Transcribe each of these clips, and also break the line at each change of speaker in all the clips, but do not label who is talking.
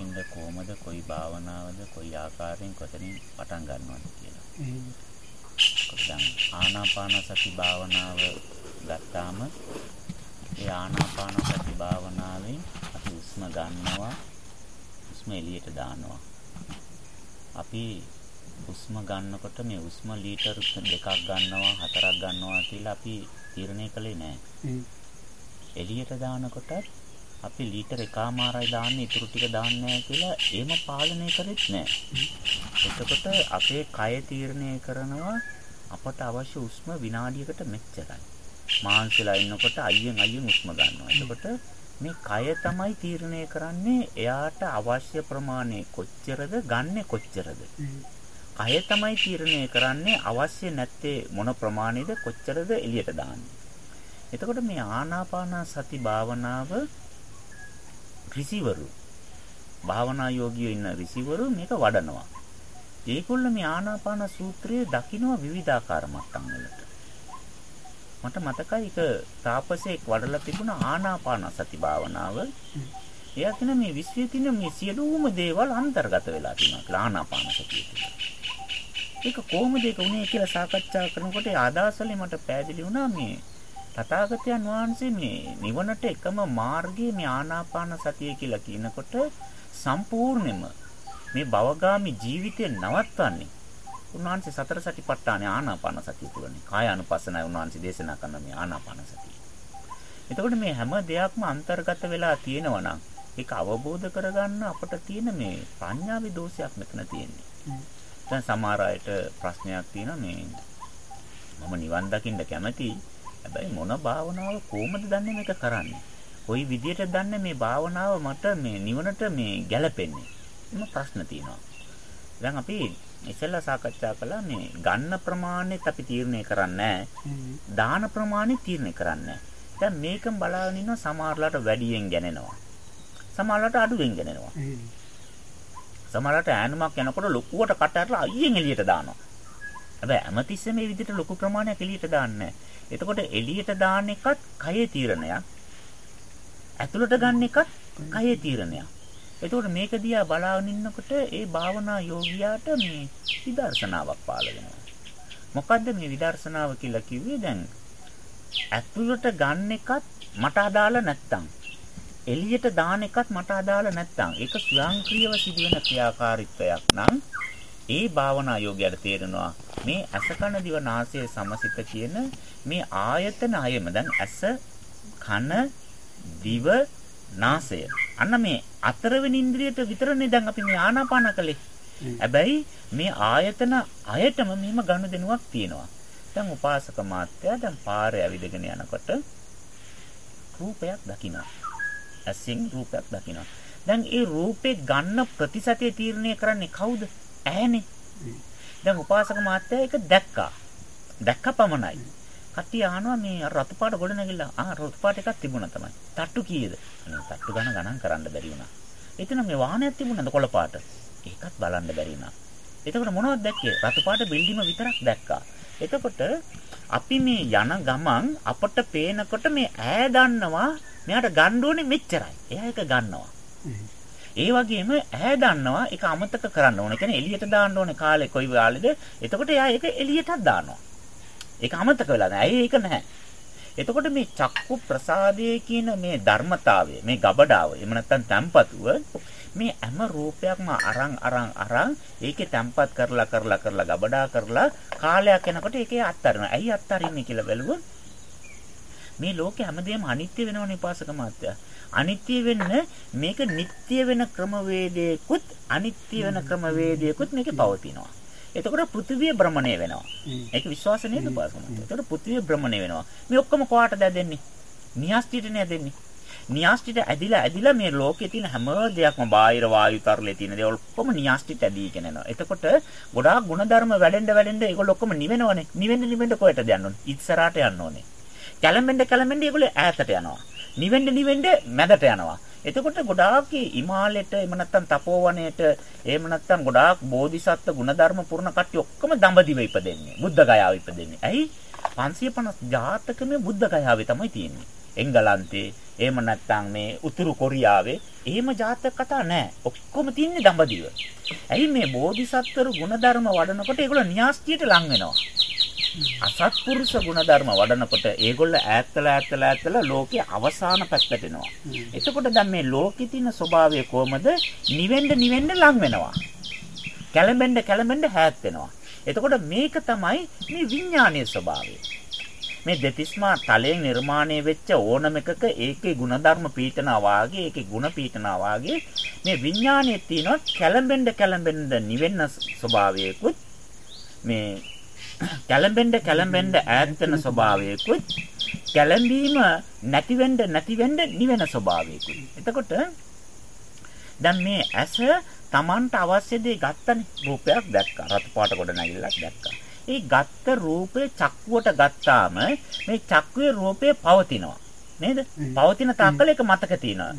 දකින්න කොහමද කොයි භාවනාවද කොයි ආකාරයෙන් කොතනින් පටන් ගන්නවද කියලා. දැන් ආනාපාන සති භාවනාව ගත්තාම ඒ ආනාපාන සති භාවනාවෙන් අපි උස්ම ගන්නවා උස්ම එළියට දානවා. අපි උස්ම ගන්නකොට මේ උස්ම ලීටර් දෙකක් ගන්නවා හතරක් ගන්නවා කියලා අපි තීරණය කළේ නැහැ. එළියට දානකොටත් අපි ලීටර් එකමාරයි දාන්නේ ඉතුරු ටික දාන්නේ නැහැ කියලා එහෙම පාලනය කරෙත් නැහැ. එතකොට අපේ කය තීරණය කරනවා අපට අවශ්‍ය උස්ම විනාඩියකට මෙච්චරයි. මාංශලා ඉන්නකොට අයියෙන් අයියෙන් උස්ම ගන්නවා. එතකොට මේ කය තමයි තීරණය කරන්නේ එයාට අවශ්‍ය ප්‍රමාණය කොච්චරද ගන්නෙ කොච්චරද. කය තමයි තීරණය කරන්නේ අවශ්‍ය නැත්තේ මොන ප්‍රමාණයද කොච්චරද එළියට දාන්නේ. එතකොට මේ ආනාපාන සති භාවනාව ඍෂිවරු භාවනා යෝගියෝ ඉන්න ඍෂිවරු මේක වඩනවා. ඒගොල්ල මේ ආනාපාන සූත්‍රයේ දකින්න විවිධාකාර මට්ටම් වලට. මට මතකයි එක තාපසෙක් වඩලා තිබුණ ආනාපාන සති භාවනාව. එයා කියන මේ විශ්වයේ තියෙන මේ සියලුම දේවල් අන්තර්ගත වෙලා තියෙනවා කියලා ආනාපාන සතිය කියලා. ඒක කොහොමද ඒක උනේ කියලා සාකච්ඡා කරනකොට ආදාසලේ මට පැහැදිලි වුණා මේ තථාගතයන් වහන්සේ මේ නිවනට එකම මාර්ගය මේ ආනාපාන සතිය කියලා කියනකොට සම්පූර්ණයෙන්ම මේ භවගාමි ජීවිතය නවත්වන්නේ උන්වහන්සේ සතර සතිපට්ඨාන ආනාපාන සතිය තුලනේ කාය අනුපස්සනයි උන්වහන්සේ දේශනා කරන මේ ආනාපාන සතිය. එතකොට මේ හැම දෙයක්ම අන්තර්ගත වෙලා තියෙනවා නම් ඒක අවබෝධ කරගන්න අපට තියෙන මේ ප්‍රඥාවේ දෝෂයක් මෙතන තියෙන්නේ. දැන් සමහර අයට ප්‍රශ්නයක් තියෙනවා මේ මම නිවන් දකින්න කැමතියි හැබැයි මොන භාවනාව කොහොමද දන්නේ මේක කරන්නේ? කොයි විදියට දන්නේ මේ භාවනාව මට මේ නිවනට මේ ගැලපෙන්නේ? එම ප්‍රශ්න තියෙනවා. දැන් අපි ඉස්සෙල්ලා සාකච්ඡා කළා මේ ගන්න ප්‍රමාණයත් අපි තීරණය කරන්නේ දාන ප්‍රමාණය තීරණය කරන්නේ දැන් මේකම බලාගෙන ඉන්න සමහරලාට වැඩියෙන් ගැනෙනවා. සමහරලාට අඩුවෙන් ගැනෙනවා. සමහරලාට ඈනුමක් යනකොට ලොකුවට කට ඇරලා අයියෙන් එළියට දානවා. හැබැයි හැමතිස්සෙම මේ විදිහට ලොකු ප්‍රමාණයක් එළියට දාන්නේ එතකොට එළියට දාන එකත් කයේ තීරණයක්. ඇතුළට ගන්න එකත් කයේ තීරණයක්. එතකොට මේක දිහා බලාගෙන ඉන්නකොට ඒ භාවනා යෝගියාට මේ විදර්ශනාවක් පාළ වෙනවා. මොකද්ද මේ විදර්ශනාව කියලා කිව්වේ දැන් ඇතුළට ගන්න එකත් මට අදාළ නැත්තම් එළියට දාන එකත් මට අදාළ නැත්තම් ඒක ස්වයංක්‍රීයව සිදුවෙන ක්‍රියාකාරීත්වයක් නම් ඒ භාවනා යෝගයට තේරෙනවා මේ අසකන දිව නාසය සමසිත කියන මේ ආයතන හයම දැන් ඇස කන දිව නාසය අන්න මේ අතරවෙනි ඉන්ද්‍රියට විතරනේ දැන් අපි මේ ආනාපාන කළේ. හැබැයි මේ ආයතන අයටම මෙහෙම ගනුදෙනුවක් තියෙනවා. දැන් උපාසක මාත්‍යා දැන් පාරේ ඇවිදගෙන යනකොට රූපයක් දකිනවා. ඇසින් රූපයක් දකිනවා. දැන් ඒ රූපේ ගන්න ප්‍රතිශතය තීරණය කරන්නේ කවුද? ඇහැනේ. දැන් උපාසක මාත්‍යා ඒක දැක්කා. දැක්ක පමණයි. කට්ටිය අහනවා මේ රතු පාට ගොඩ නැගිලා ආ රතු පාට එකක් තිබුණා තමයි. තට්ටු කීයද? අනේ තට්ටු ගණන් ගණන් කරන්න බැරි වුණා. එතන මේ වාහනයක් තිබුණාද කොළ පාට? ඒකත් බලන්න බැරි වුණා. එතකොට මොනවද දැක්කේ? රතු පාට බිල්ඩිම විතරක් දැක්කා. එතකොට අපි මේ යන ගමන් අපට පේනකොට මේ ඈ දන්නවා මෙයාට ගන්න ඕනේ මෙච්චරයි. එයා ඒක ගන්නවා. ඒ වගේම ඈ දන්නවා ඒක අමතක කරන්න ඕනේ. කියන්නේ එළියට දාන්න ඕනේ කාලේ කොයි වෙලාවේද. එතකොට එයා ඒක එළියටත් දානවා. ඒක අමතක වෙලා නැහැ. ඒක නැහැ. එතකොට මේ චක්කු ප්‍රසාදයේ කියන මේ ධර්මතාවය, මේ ගබඩාව, එහෙම නැත්නම් තැම්පතුව මේ හැම රූපයක්ම අරන් අරන් අරන් ඒකේ තැම්පත් කරලා කරලා කරලා ගබඩා කරලා කාලයක් යනකොට ඒකේ අත්තරිනවා. ඇයි අත්තරින්නේ කියලා බැලුවොත් මේ ලෝකේ හැමදේම අනිත්‍ය වෙනවනේ පාසක මාත්‍යා. අනිත්‍ය වෙන්න මේක නිට්ටය වෙන ක්‍රමවේදයකුත් අනිත්‍ය වෙන ක්‍රමවේදයකුත් මේකේ පවතිනවා. එතකොට පෘථිවිය භ්‍රමණය වෙනවා. ඒක විශ්වාස නේද පාසම? එතකොට පෘථිවිය භ්‍රමණය වෙනවා. මේ ඔක්කොම කොහාටද ඇදෙන්නේ? නියස්ටිටනේ ඇදෙන්නේ. නියස්ටිට ඇදිලා ඇදිලා මේ ලෝකේ තියෙන හැම දෙයක්ම බාහිර වායු තරලේ තියෙන දේවල් ඔක්කොම නියස්ටිට ඇදීගෙන යනවා. එතකොට ගොඩාක් ಗುಣධර්ම වැඩෙන්න වැඩෙන්න ඒගොල්ලෝ ඔක්කොම නිවෙනවනේ. නිවෙන්න නිවෙන්න කොහෙටද යන්න ඕනේ? ඉස්සරහට යන්න ඕනේ. කැලඹෙන්න කැලඹෙන්න ඒගොල්ලෝ ඈතට යනවා. නිවෙන්න නිවෙන්න මැදට යනවා. එතකොට ගොඩාක් හිමාලයට එහෙම නැත්නම් තපෝවනයට එහෙම නැත්නම් ගොඩාක් බෝධිසත්ව ගුණධර්ම පුරණ කට්ටිය ඔක්කොම දඹදිව ඉපදෙන්නේ. බුද්ධ ගයාව ඉපදෙන්නේ. ඇයි? 550 ජාතකමේ බුද්ධ ගයාවේ තමයි තියෙන්නේ. එංගලන්තේ එහෙම නැත්නම් මේ උතුරු කොරියාවේ එහෙම ජාතක කතා නැහැ. ඔක්කොම තින්නේ දඹදිව. ඇයි මේ බෝධිසත්වරු ಗುಣධර්ම වඩනකොට ඒගොල්ලෝ න්‍යාස්තියට ලං වෙනවා. අසත්පුරුෂ ගුණධර්ම වඩනකොට ඒගොල්ල ඈත්තලා ඈත්තලා ඈත්තලා ලෝකේ අවසාන පැත්තට එනවා. එතකොට දැන් මේ ලෝකෙ තියෙන ස්වභාවය කොහමද? නිවෙන්න නිවෙන්න ලං වෙනවා. කැළඹෙන්න කැළඹෙන්න හැත් වෙනවා. එතකොට මේක තමයි මේ විඥානයේ ස්වභාවය. මේ දෙතිස්මා තලයෙන් නිර්මාණය වෙච්ච ඕනම එකක ඒකේ ಗುಣධර්ම පීඨනා වාගේ ඒකේ ಗುಣ පීඨනා වාගේ මේ විඥානයේ තියෙන කැළඹෙන්න කැළඹෙන්න නිවෙන්න ස්වභාවයකුත් මේ කැළඹෙන්න කැළඹෙන්න ඈත් වෙන ස්වභාවයකුත් කැළඹීම නැතිවෙන්න නැතිවෙන්න නිවෙන ස්වභාවයකුත් එතකොට දැන් මේ ඇස Tamanට අවශ්‍ය දේ ගත්තනේ රූපයක් දැක්කා රතු පාට කොට නැගිල්ලක් දැක්කා ඒ ගත්ත රූපේ චක්කුවට ගත්තාම මේ චක්කුවේ රූපේ පවතිනවා. නේද? පවතින තාක්කල එක මතක තියෙනවා.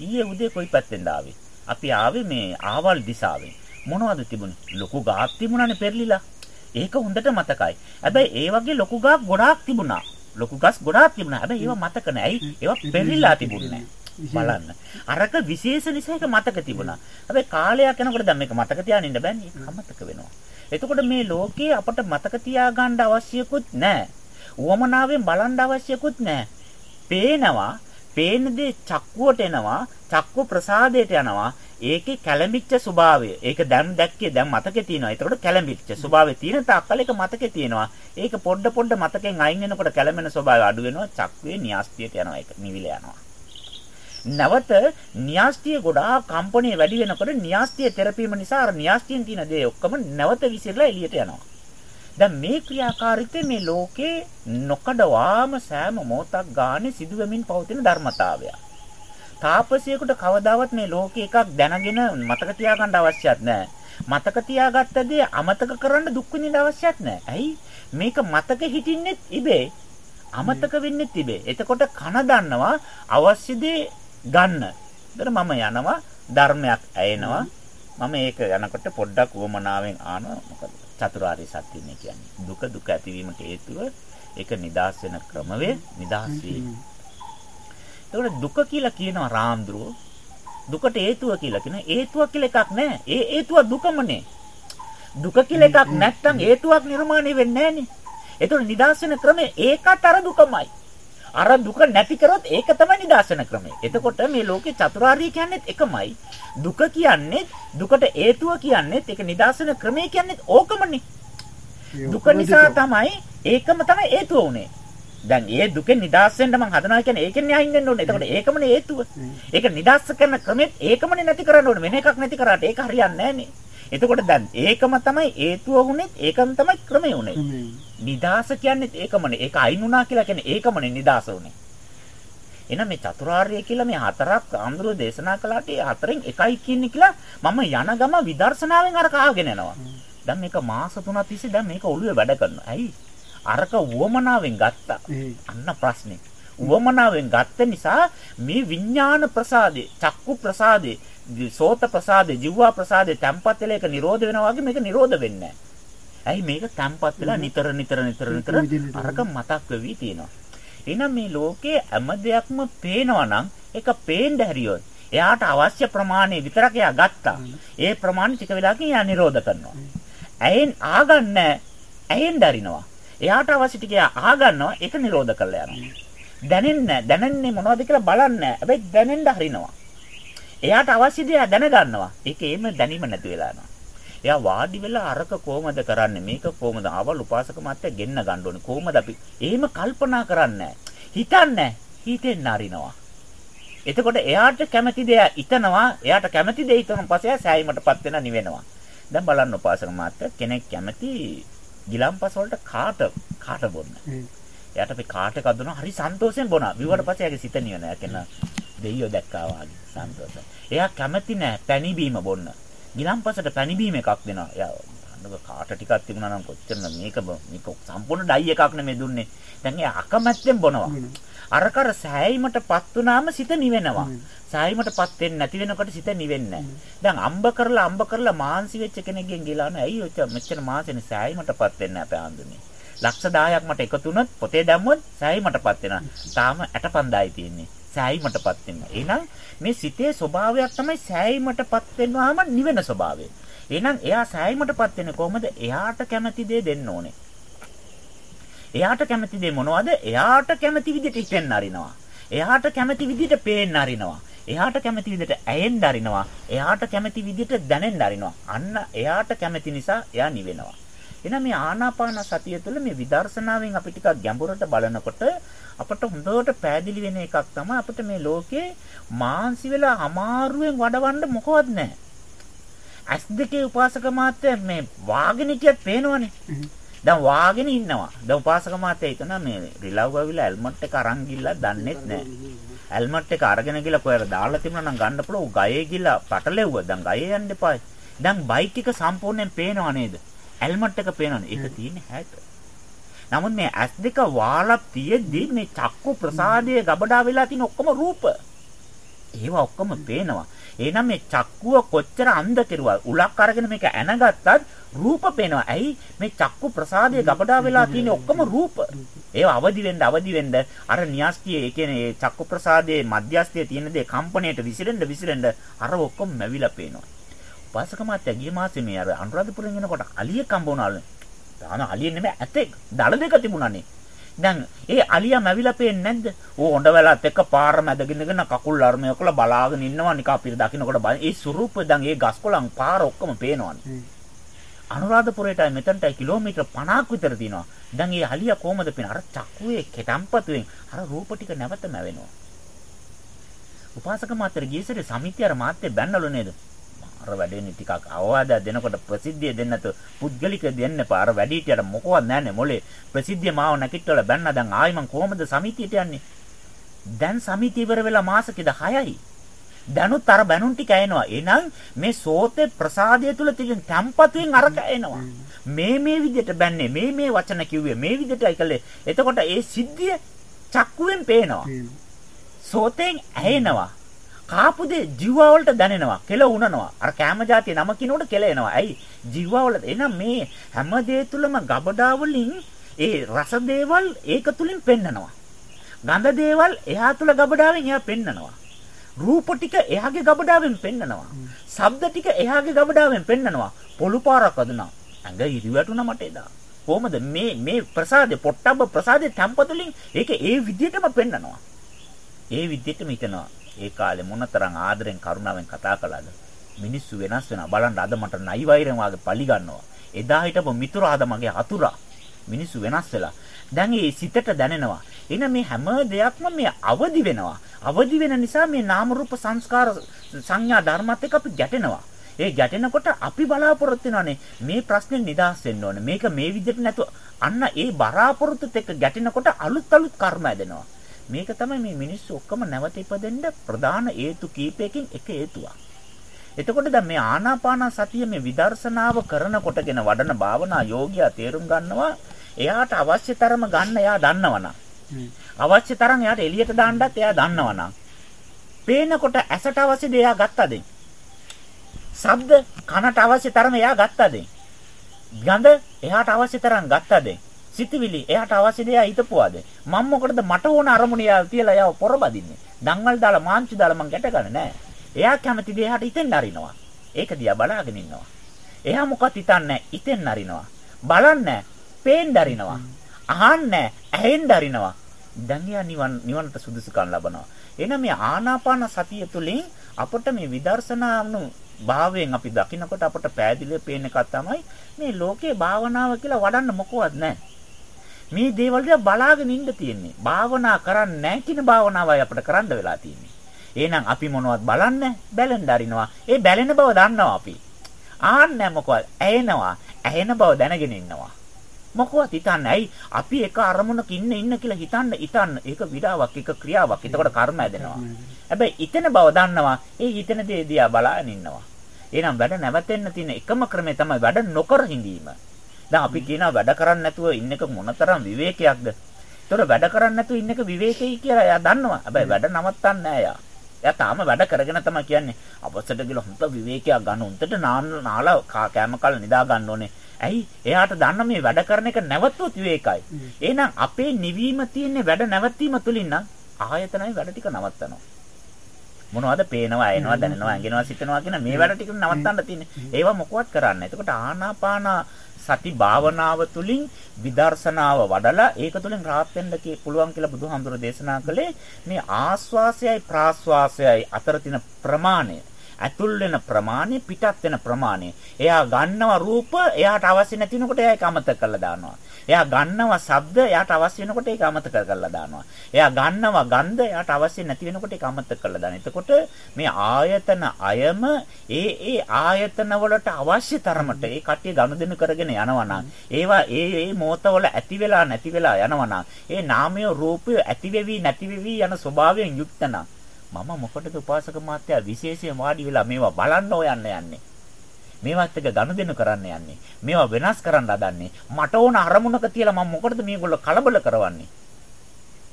ඊයේ උදේ කොයි පැත්තෙන්ද ආවේ? අපි ආවේ මේ ආවල් දිශාවෙන්. මොනවද තිබුණේ? ලොකු ගාක් තිබුණානේ පෙරලිලා. ඒක හොඳට මතකයි. හැබැයි ඒ වගේ ලොකු ගාක් ගොඩාක් තිබුණා. ලොකු ගස් ගොඩාක් තිබුණා. හැබැයි ඒවා මතක නැහැ. ඒවා පෙරලිලා තිබුණේ බලන්න. අරක විශේෂ නිසා ඒක මතක තිබුණා. හැබැයි කාලයක් යනකොට දැන් මේක මතක තියාගෙන ඉන්න බෑනේ. ඒක අමතක වෙනවා. එතකොට මේ ලෝකේ අපට මතක තියාගන්න අවශ්‍යකුත් නැහැ. උවමනාවෙන් බලන්න අවශ්‍යකුත් නැහැ. පේනවා, පේන දේ චක්කුවට එනවා, චක්කු ප්‍රසාදයට යනවා. ඒකේ කැළඹිච්ච ස්වභාවය. ඒක දැන් දැක්කේ දැන් මතකේ තියෙනවා. ඒතකොට කැළඹිච්ච ස්වභාවය තියෙන තාක්කල් ඒක මතකේ තියෙනවා. ඒක පොඩ පොඩ මතකෙන් අයින් වෙනකොට කැළඹෙන ස්වභාවය අඩු වෙනවා. චක්කුවේ න්‍යාස්තියට යනවා. ඒක නිවිල යනවා. නැවත න්‍යාස්තිය ගොඩාක් කම්පණය වැඩි වෙනකොට න්‍යාස්තිය තෙරපීම නිසා අර න්‍යාස්තියෙන් තියෙන දේ ඔක්කොම නැවත විසිරලා එළියට යනවා. දැන් මේ ක්‍රියාකාරීත්වය මේ ලෝකේ නොකඩවාම සෑම මොහොතක් ගානේ සිදුවෙමින් පවතින ධර්මතාවය. තාපසයෙකුට කවදාවත් මේ ලෝකේ එකක් දැනගෙන මතක තියාගන්න අවශ්‍යත් නැහැ. මතක තියාගත්ත දේ අමතක කරන්න දුක් විඳින්න අවශ්‍යත් නැහැ. ඇයි? මේක මතක හිටින්නෙත් ඉබේ. අමතක වෙන්නෙත් ඉබේ. එතකොට කන දන්නවා අවශ්‍ය දේ ගන්න. ඒතර මම යනවා ධර්මයක් ඇයෙනවා. මම ඒක යනකොට පොඩ්ඩක් උවමනාවෙන් ආනවා. මොකද චතුරාර්ය සත්‍යනේ කියන්නේ. දුක දුක ඇතිවීමට හේතුව ඒක නිදාස් වෙන ක්‍රමවේ නිදාස් වීම. ඒකට දුක කියලා කියනවා රාම්ද්‍රෝ. දුකට හේතුව කියලා කියන හේතුව කියලා එකක් නැහැ. ඒ හේතුව දුකමනේ. දුක කියලා එකක් නැත්තම් හේතුවක් නිර්මාණය වෙන්නේ නැහනේ. ඒතකොට නිදාස් වෙන ක්‍රමය ඒකත් අර දුකමයි. අර දුක නැති කරොත් ඒක තමයි නිදාසන ක්‍රමය. එතකොට මේ ලෝකේ චතුරාර්ය කියන්නේත් එකමයි. දුක කියන්නේ දුකට හේතුව කියන්නේ ඒක නිදාසන ක්‍රමය කියන්නේ ඕකමනේ. දුක නිසා තමයි ඒකම තමයි හේතුව උනේ. දැන් ඒ දුකෙන් නිදහස් වෙන්න මං හදනවා කියන්නේ ඒකෙන් යහින් වෙන්න ඕනේ. එතකොට ඒකමනේ හේතුව. ඒක නිදහස් කරන ක්‍රමෙත් ඒකමනේ නැති කරන්න ඕනේ. වෙන එකක් නැති කරාට ඒක හරියන්නේ නැහනේ. එතකොට දැන් ඒකම තමයි හේතුව වුනේ ඒකම තමයි ක්‍රමය වුනේ. නිදාස කියන්නේ ඒකමනේ. ඒක අයින් වුණා කියලා කියන්නේ ඒකමනේ නිදාස වුනේ. එහෙනම් මේ චතුරාර්ය කියලා මේ හතරක් ආන්දර දේශනා කළාට ඒ හතරෙන් එකයි කියන්නේ කියලා මම යන ගම විදර්ශනාවෙන් අර කාගෙන යනවා. දැන් මේක මාස 3ක් තිස්සේ දැන් මේක ඔළුවේ වැඩ කරනවා. ඇයි? අරක වුවමනාවෙන් ගත්තා. අන්න ප්‍රශ්නේ. වුවමනාවෙන් ගත්ත නිසා මේ විඥාන ප්‍රසාදේ, චක්කු ප්‍රසාදේ සෝත ප්‍රසාදේ, ජීවා ප්‍රසාදේ තැම්පත් වෙලා ඒක නිරෝධ වෙනවා වගේ මේක නිරෝධ වෙන්නේ ඇයි මේක තැම්පත් වෙලා නිතර නිතර නිතර නිතර අරක මතක් වෙවි තියෙනවා. එහෙනම් මේ ලෝකයේ හැම දෙයක්ම පේනවා නම් ඒක පේන්න හැරියොත් එයාට අවශ්‍ය ප්‍රමාණය විතරක් එයා ගත්තා. ඒ ප්‍රමාණය ටික වෙලාවකින් එයා නිරෝධ කරනවා. ඇයෙන් ආගන්න ඇයෙන් දරිනවා. එයාට අවශ්‍ය ටික එයා ආගන්නවා ඒක නිරෝධ කරලා යනවා. දැනෙන්නේ දැනෙන්නේ මොනවද කියලා බලන්නේ. හැබැයි දැනෙන්න හරිනවා. එයාට අවශ්‍ය දේ දැනගන්නවා. ඒක එහෙම දැනීම නැති වෙලා යනවා. එයා වාඩි වෙලා අරක කොහමද කරන්නේ? මේක කොහමද? ආවල් උපාසක මාත්‍ය ගෙන්න ගන්න ඕනේ. කොහමද අපි? එහෙම කල්පනා කරන්නේ හිතන්නේ හිතෙන්න අරිනවා එතකොට එයාට කැමති දේ හිතනවා. එයාට කැමති දේ හිතන පස්සේ සෑයීමටපත් වෙන නිවෙනවා. දැන් බලන්න උපාසක මාත්‍ය කෙනෙක් කැමති ගිලම්පස වලට කාට කාට බොන්න? එයාට අපි කාට එකක් දුන්නා? හරි සන්තෝෂෙන් බොනවා. විවට පස්සේ එයාගේ සිත නිවන එයා දෙයියෝ දැක්කා වාගේ සන්තෝෂයි. එයා කැමති නෑ පැණි බීම බොන්න. ගිලම්පසට පැණි බීම එකක් දෙනවා. එයා කාට ටිකක් තිබුණා නම් කොච්චර මේක මේක සම්පූර්ණ ඩයි එකක් නෙමෙයි දුන්නේ. දැන් එයා අකමැත්තෙන් බොනවා. අරකර සෑයීමටපත් වුනාම සිත නිවෙනවා. සෑයීමටපත් වෙන්නේ නැති වෙනකොට සිත නිවෙන්නේ දැන් අම්බ කරලා අම්බ කරලා මාන්සි වෙච්ච කෙනෙක්ගෙන් ගිලාන ඇයි ඔච්චර මෙච්චර මාසෙනේ සෑයීමටපත් වෙන්නේ අපේ ආන්දුනේ. ලක්ෂ 10ක් මට එකතු වුණොත් පොතේ දැම්මොත් සෑයීමටපත් වෙනවා. තාම 85යි තියෙන්නේ. සෑයීමටපත් වෙන්න. එහෙනම් මේ සිතේ ස්වභාවයක් තමයි සෑයීමටපත් වෙනවාම නිවෙන ස්වභාවය. එහෙනම් එයා සෑයීමටපත් වෙන්නේ කොහොමද? එයාට කැමති දේ දෙන්න ඕනේ. එයාට කැමති දේ මොනවද? එයාට කැමති විදිහට හිතෙන්න අරිනවා. එයාට කැමති විදිහට පේන්න අරිනවා. එයාට කැමති විදිහට ඇයෙන්න අරිනවා. එයාට කැමති විදිහට දැනෙන්න අරිනවා. අන්න එයාට කැමති නිසා එයා නිවෙනවා. එහෙනම් මේ ආනාපාන සතිය තුළ මේ විදර්ශනාවෙන් අපි ටිකක් ගැඹුරට බලනකොට අපට හොඳට පැහැදිලි වෙන එකක් තමයි අපිට මේ ලෝකේ මාන්සි වෙලා අමාරුවෙන් වඩවන්න මොකවත් නැහැ. ඇස් දෙකේ උපාසක මාත්‍ය මේ වාගෙන හිටියත් පේනවනේ. දැන් වාගෙන ඉන්නවා. දැන් උපාසක මාත්‍ය හිතන මේ රිලව් ගවිලා ඇල්මට් එක අරන් ගිල්ලා දන්නෙත් නැහැ. ඇල්මට් එක අරගෙන ගිහලා කොහෙද දාලා තිබුණා නම් ගන්න පුළුවන්. ගයේ ගිහලා පටලෙව්වා. දැන් ගයේ යන්න එපායි. දැන් බයික් එක සම්පූර්ණයෙන් පේනව නේද? ඇල්මට් එක පේනවනේ. ඒක තියෙන්නේ හැට. නමුත් මේ ඇස් දෙක වාලක් තියෙද්දි මේ චක්කු ප්‍රසාදයේ ගබඩා වෙලා තියෙන ඔක්කොම රූප. ඒවා ඔක්කොම පේනවා. එහෙනම් මේ චක්කුව කොච්චර අන්ධ කෙරුවා උලක් අරගෙන මේක ඇනගත්තත් රූප පේනවා. ඇයි මේ චක්කු ප්‍රසාදයේ ගබඩා වෙලා තියෙන ඔක්කොම රූප. ඒවා අවදි වෙන්න අවදි වෙන්න අර න්‍යාස්තියේ ඒ කියන්නේ ඒ චක්කු ප්‍රසාදයේ මධ්‍යස්තියේ තියෙන දේ කම්පණයට විසිරෙන්න විසිරෙන්න අර ඔක්කොම මැවිලා පේනවා. උපාසක මාත්‍ය ගිය මාසේ මේ අර අනුරාධපුරෙන් එනකොට අලියෙක් හම්බ වුණාලු. තාන අලියෙ නෙමෙයි ඇතෙක්. දල දෙක තිබුණානේ. දැන් ඒ අලියා මැවිලා පේන්නේ නැද්ද? ඕ හොඬ වෙලාත් එක්ක පාර මැදගෙනගෙන කකුල් අර්මය කළා බලාගෙන ඉන්නවා නිකන් අපිට දකින්නකොට බලන ඒ ස්වරූපය දැන් ඒ ගස්කොලන් පාර ඔක්කොම පේනවනේ. අනුරාධපුරයටයි මෙතනටයි කිලෝමීටර් 50ක් විතර තියෙනවා. දැන් ඒ අලියා කොහමද පේන්නේ? අර චක්කුවේ කෙටම්පතුෙන් අර රූප ටික නැවත මැවෙනවා. උපාසක මාත්‍ර ගියසරේ සමිතිය අර මාත්‍ය බැන්නලු නේද? අර වැඩේනේ ටිකක් අවවාදයක් දෙනකොට ප්‍රසිද්ධිය දෙන්න නැතු පුද්ගලික දෙන්න එපා. අර වැඩිහිටියට මොකවත් නැන්නේ මොලේ. ප්‍රසිද්ධිය මාව නැකිටවල බැන්න දැන් ආයි මං කොහොමද සමිතියට යන්නේ? දැන් සමිතිය ඉවර වෙලා මාසෙකද 6යි. දැනුත් අර බැනුන් ටික ඇෙනවා. එහෙනම් මේ සෝතේ ප්‍රසාදය තුල තියෙන තැම්පතුෙන් අරක ඇෙනවා. මේ මේ විදිහට බැන්නේ මේ මේ වචන කිව්වේ මේ විදිහටයි කළේ. එතකොට ඒ සිද්ධිය චක්කුවෙන් පේනවා. සෝතෙන් ඇහෙනවා. කාපු දේ ජීවා වලට දැනෙනවා කෙල උනනවා. අර කැම જાතිය නම කිනෝට කෙල එනවා. ඇයි? ජීවා වල එහෙනම් මේ හැම දේ තුලම ගබඩා වලින් ඒ රස දේවල් ඒක තුලින් පෙන්නනවා. ගඳ දේවල් එහා තුල ගබඩාවෙන් එහා පෙන්නනවා. රූප ටික එහාගේ ගබඩාවෙන් පෙන්නනවා. ශබ්ද ටික එහාගේ ගබඩාවෙන් පෙන්නනවා. පොළු පාරක් අදුනා ඇඟ ඉරි වැටුණා මට එදා. කොහමද? මේ මේ ප්‍රසාදේ පොට්ටබ්බ ප්‍රසාදේ තැම්පතුලින් ඒක ඒ විදිහටම පෙන්නනවා. ඒ විදිහටම හිතනවා ඒ කාලේ මොනතරම් ආදරෙන් කරුණාවෙන් කතා කළාද? මිනිස්සු වෙනස් වෙනවා. බලන්න අද මට නයි වෛරෙන් වාගේ පලි ගන්නවා. එදා හිටපු මිතුරාද මගේ හතුරා. මිනිස්සු වෙනස් වෙලා. දැන් ඒ සිතට දැනෙනවා. එන මේ හැම දෙයක්ම මේ අවදි වෙනවා. අවදි වෙන නිසා මේ නාම රූප සංස්කාර සංඥා ධර්මات එක්ක අපි ගැටෙනවා. ඒ ගැටෙනකොට අපි බලාපොරොත්තු වෙනවානේ මේ ප්‍රශ්නේ නිදහස් වෙන්න ඕනේ. මේක මේ විදිහට නැතුව අන්න ඒ බලාපොරොත්තුත් එක්ක ගැටෙනකොට අලුත් අලුත් කර්ම ඇදෙනවා. මේක තමයි මේ මිනිස්සු ඔක්කොම නැවත ඉපදෙන්න ප්‍රධාන හේතු කීපයකින් එක හේතුවක්. එතකොට දැන් මේ ආනාපාන සතිය මේ විදර්ශනාව කරනකොටගෙන වඩන භාවනා යෝගියා තේරුම් ගන්නවා එයාට අවශ්‍ය තරම ගන්න එයා දන්නවනම් අවශ්‍ය තරම් එයාට එළියට දාන්නත් එයා දන්නවනම් පේනකොට ඇසට අවශ්‍ය දේ එයා ගත්තද? ශබ්ද කනට අවශ්‍ය තරම එයා ගත්තද? ගඳ එයාට අවශ්‍ය තරම් ගත්තද? සිතවිලි එයාට අවශ්‍ය දේ හිතපුවාද? මම මොකටද මට ඕන අරමුණ තියලා එයාව පොරබදින්නේ? දඟල් දාලා මාංචු දාලා මං ගැට ගන්න නෑ. එයා කැමති දේ එයාට හිතෙන් අරිනවා. ඒක දිහා බලාගෙන ඉන්නවා. එයා මොකක්ද හිතන්නේ හිතෙන් අරිනවා. බලන්නේ පේන්න අරිනවා. අහන්නේ ඇහෙන්න අරිනවා. දැන් එයා නිවන් නිවනට සුදුසුකම් ලබනවා. එහෙනම් මේ ආනාපාන සතිය තුළින් අපට මේ විදර්ශනානු භාවයෙන් අපි දකිනකොට අපට පෑදිලිය පේන එකක් තමයි මේ ලෝකේ භාවනාව කියලා වඩන්න මොකවත් නැහැ. මේ දේවල් දිහා බලාගෙන ඉන්න තියෙන්නේ. භාවනා කරන්නේ නැහැ කියන භාවනාවයි අපිට කරන්න වෙලා තියෙන්නේ. එහෙනම් අපි මොනවද බලන්නේ? බැලෙන් දරිනවා. ඒ බැලෙන බව දන්නවා අපි. ආන්නේ මොකද? ඇහෙනවා. ඇහෙන බව දැනගෙන ඉන්නවා. මොකවත් හිතන්නේ. ඇයි අපි එක අරමුණක ඉන්න ඉන්න කියලා හිතන්න හිතන්න. ඒක විඩාවක්, ඒක ක්‍රියාවක්. එතකොට කර්ම ඇදෙනවා. හැබැයි ඉතන බව දන්නවා. ඒ ඉතන දේ දිහා බලාගෙන ඉන්නවා. එහෙනම් වැඩ නැවතෙන්න තියෙන එකම ක්‍රමය තමයි වැඩ නොකර හිඳීම. දැන් අපි කියනවා වැඩ කරන්නේ නැතුව ඉන්න එක මොනතරම් විවේකයක්ද? ඒතර වැඩ කරන්නේ නැතුව ඉන්න එක විවේකයි කියලා එයා දන්නවා. හැබැයි වැඩ නවත්තන්නේ නැහැ එයා. එයා තාම වැඩ කරගෙන තමයි කියන්නේ. අවසට ගිල හොඳ විවේකයක් ගන්න උන්ට නාලා කෑම කල නිදා ගන්න ඕනේ. ඇයි? එයාට දන්න මේ වැඩ කරන එක නැවතුත් විවේකයි. එහෙනම් අපේ නිවීම තියෙන්නේ වැඩ නැවතීම තුලින් නම් ආයතනයි වැඩ ටික නවත්තනවා. මොනවද පේනවා, ඇයෙනවා, දැනෙනවා, ඇඟෙනවා, සිතනවා කියන මේ වැඩ ටික නවත්තන්න තියෙන්නේ. ඒවා මොකවත් කරන්න. එතකොට ආනාපාන සති භාවනාව තුළින් විදර්ශනාව වඩලා ඒක තුළින් රාහත් වෙන්න පුළුවන් කියලා බුදුහාමුදුරෝ දේශනා කළේ මේ ආස්වාසයයි ප්‍රාස්වාසයයි අතර තියෙන ප්‍රමාණය. ඇතුල් වෙන ප්‍රමාණය පිටත් වෙන ප්‍රමාණය. එයා ගන්නව රූප එයාට අවශ්‍ය නැතිනකොට එයා ඒක අමතක කරලා දානවා. එයා ගන්නවා ශබ්ද එයාට අවශ්‍ය වෙනකොට ඒක අමතක කරලා දානවා. එයා ගන්නවා ගන්ධ එයාට අවශ්‍ය නැති වෙනකොට ඒක අමතක කරලා දානවා. එතකොට මේ ආයතන අයම ඒ ඒ ආයතන වලට අවශ්‍ය තරමට ඒ කට්ටිය ගනුදෙනු කරගෙන යනවා ඒවා ඒ ඒ මොහතවල ඇති වෙලා නැති වෙලා යනවා ඒ නාමය රූපය ඇති වෙවි නැති වෙවි යන ස්වභාවයෙන් යුක්ත මම මොකටද උපාසක මාත්‍යා විශේෂයෙන් වාඩි වෙලා මේවා බලන්න හොයන්න යන්නේ මේවත් එක ගනුදෙනු කරන්න යන්නේ. මේවා වෙනස් කරන්න හදන්නේ. මට ඕන අරමුණක තියලා මම මොකටද මේගොල්ලෝ කලබල කරවන්නේ?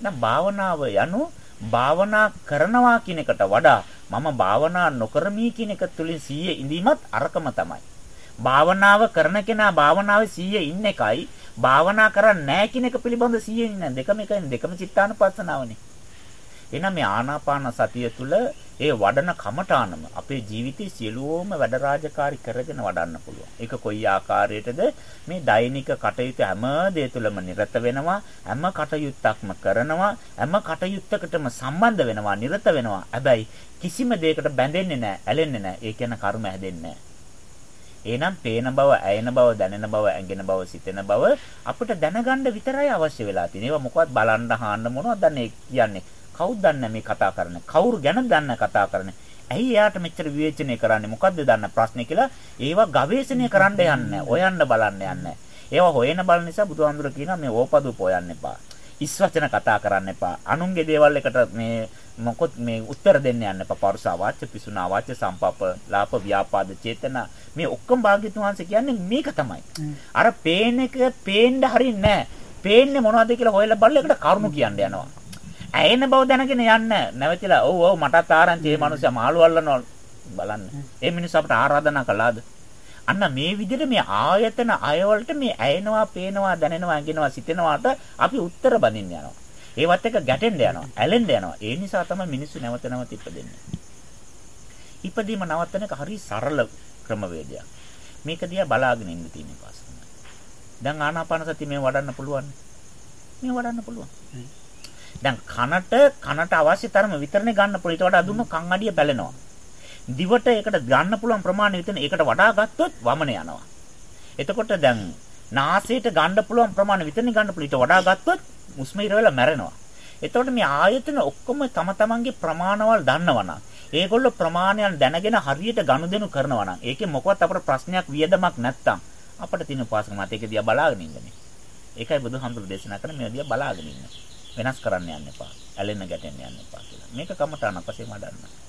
දැන් භාවනාව යනු භාවනා කරනවා කියන එකට වඩා මම භාවනා නොකරමි කියන එක තුලින් 100 ඉඳීමත් අරකම තමයි. භාවනාව කරන කෙනා භාවනාවේ 100 ඉන්න එකයි භාවනා කරන්නේ නැහැ කියන එක පිළිබඳ 100 ඉන්න දෙකම එකයි දෙකම චිත්තානුපස්සනාවනේ. එහෙනම් මේ ආනාපාන සතිය තුළ ඒ වඩන කමඨානම අපේ ජීවිතයේ සියලුම වැඩ රාජකාරි කරගෙන වඩන්න පුළුවන්. ඒක කොයි ආකාරයකටද මේ දෛනික කටයුතු හැම දේ තුළම නිරත වෙනවා, හැම කටයුත්තක්ම කරනවා, හැම කටයුත්තකටම සම්බන්ධ වෙනවා, නිරත වෙනවා. හැබැයි කිසිම දෙයකට බැඳෙන්නේ නැහැ, ඇලෙන්නේ නැහැ. ඒ කියන කර්ම හැදෙන්නේ එහෙනම් පේන බව, ඇයෙන බව, දැනෙන බව, ඇඟෙන බව, සිතෙන බව අපිට දැනගන්න විතරයි අවශ්‍ය වෙලා තියෙන්නේ. ඒවා මොකවත් බලන්න, අහන්න මොනවද කියන්නේ? කවුද දන්නේ මේ කතා කරන්නේ? කවුරු ගැන දන්න කතා කරන්නේ? ඇයි එයාට මෙච්චර විවේචනය කරන්නේ? මොකද්ද දන්න ප්‍රශ්නේ කියලා ඒවා ගවේෂණය කරන්න යන්නේ හොයන්න බලන්න යන්නේ ඒවා හොයන බලන නිසා බුදුහාමුදුර කියනවා මේ ඕපදූප හොයන්න එපා. ඉස් වචන කතා කරන්න එපා. අනුන්ගේ දේවල් එකට මේ මොකොත් මේ උත්තර දෙන්න යන්න එපා. පරුසා වාච පිසුනා වාච සම්පාප ලාප ව්‍යාපාද චේතන මේ ඔක්කොම භාග්‍යතුන් වහන්සේ කියන්නේ මේක තමයි. අර පේන එක පේන්න හරින්නේ නැහැ. පේන්නේ මොනවද කියලා හොයලා බලලා ඒකට කරුණු කියන්න යනවා. ඇයෙන බව දැනගෙන යන්න නැවතිලා ඔව් ඔව් මටත් ආරංචි මේ මිනිස්සයා මාළු අල්ලනවා බලන්න. ඒ මිනිස්සු අපට ආරාධනා කළාද? අන්න මේ විදිහට මේ ආයතන අයවලට මේ ඇයෙනවා, පේනවා, දැනෙනවා, ඇඟෙනවා, සිතෙනවාට අපි උත්තර බඳින්න යනවා. ඒවත් එක ගැටෙන්න යනවා, ඇලෙන්න යනවා. ඒ නිසා තමයි මිනිස්සු නැවත නැවත ඉපදෙන්නේ. ඉපදීම නවත්තන එක හරි සරල ක්‍රමවේදයක්. මේක දිහා බලාගෙන ඉන්න තියෙන පාසල. දැන් ආනාපාන සතිය මේ වඩන්න පුළුවන්. මේ වඩන්න පුළුවන්. දැන් කනට කනට අවශ්‍ය තරම විතරනේ ගන්න පුළුවන්. ඊට වඩා දුන්නොත් කන් අඩිය බැලෙනවා. දිවට ඒකට ගන්න පුළුවන් ප්‍රමාණය විතර ඒකට වඩා ගත්තොත් වමන යනවා. එතකොට දැන් නාසයට ගන්න පුළුවන් ප්‍රමාණය විතරනේ ගන්න පුළුවන්. ඊට වඩා ගත්තොත් මුස්ම ඉර වෙලා මැරෙනවා. එතකොට මේ ආයතන ඔක්කොම තම තමන්ගේ ප්‍රමාණවල් දන්නවනම් ඒගොල්ලෝ ප්‍රමාණයන් දැනගෙන හරියට ගනුදෙනු කරනවා නම් ඒකේ මොකවත් අපට ප්‍රශ්නයක් වියදමක් නැත්තම් අපිට තියෙන උපාසක මත ඒක දිහා බලාගෙන ඉන්නනේ. ඒකයි බුදුහාමුදුරු දේශනා කරන්නේ මේ දිහා බලාගෙන ඉන්න. වෙනස් කරන්න යන්න එපා. ඇලෙන්න ගැටෙන්න යන්න එපා කියලා. මේක කමටහනක් වශයෙන් වඩන්න.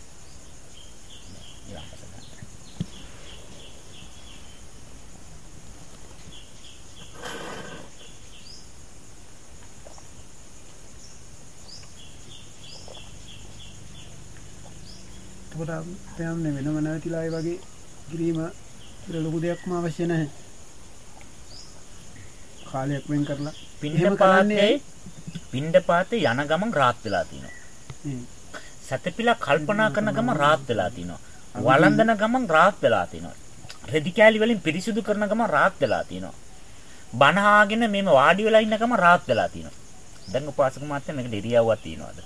එතකොට දැන් වෙනම නැවතිලා ඒ වගේ කිරීම ලොකු දෙයක්ම අවශ්‍ය නැහැ. කාලයක් වෙන් කරලා
පින්න පාන්නේ පින්ඩපාතේ යන ගමන් රාත් වෙලා තිනවා. සතපිලා කල්පනා කරන ගමන් රාත් වෙලා තිනවා. වළඳන ගමන් රාත් වෙලා තිනවා. රෙදි කෑලි වලින් පිරිසිදු කරන ගමන් රාත් වෙලා තිනවා. බනහාගෙන මේම වාඩි වෙලා ඉන්න ගමන් රාත් වෙලා තිනවා. දැන් උපාසක මාත්‍ය මේකට ඉරියව්වක් තියනවාද?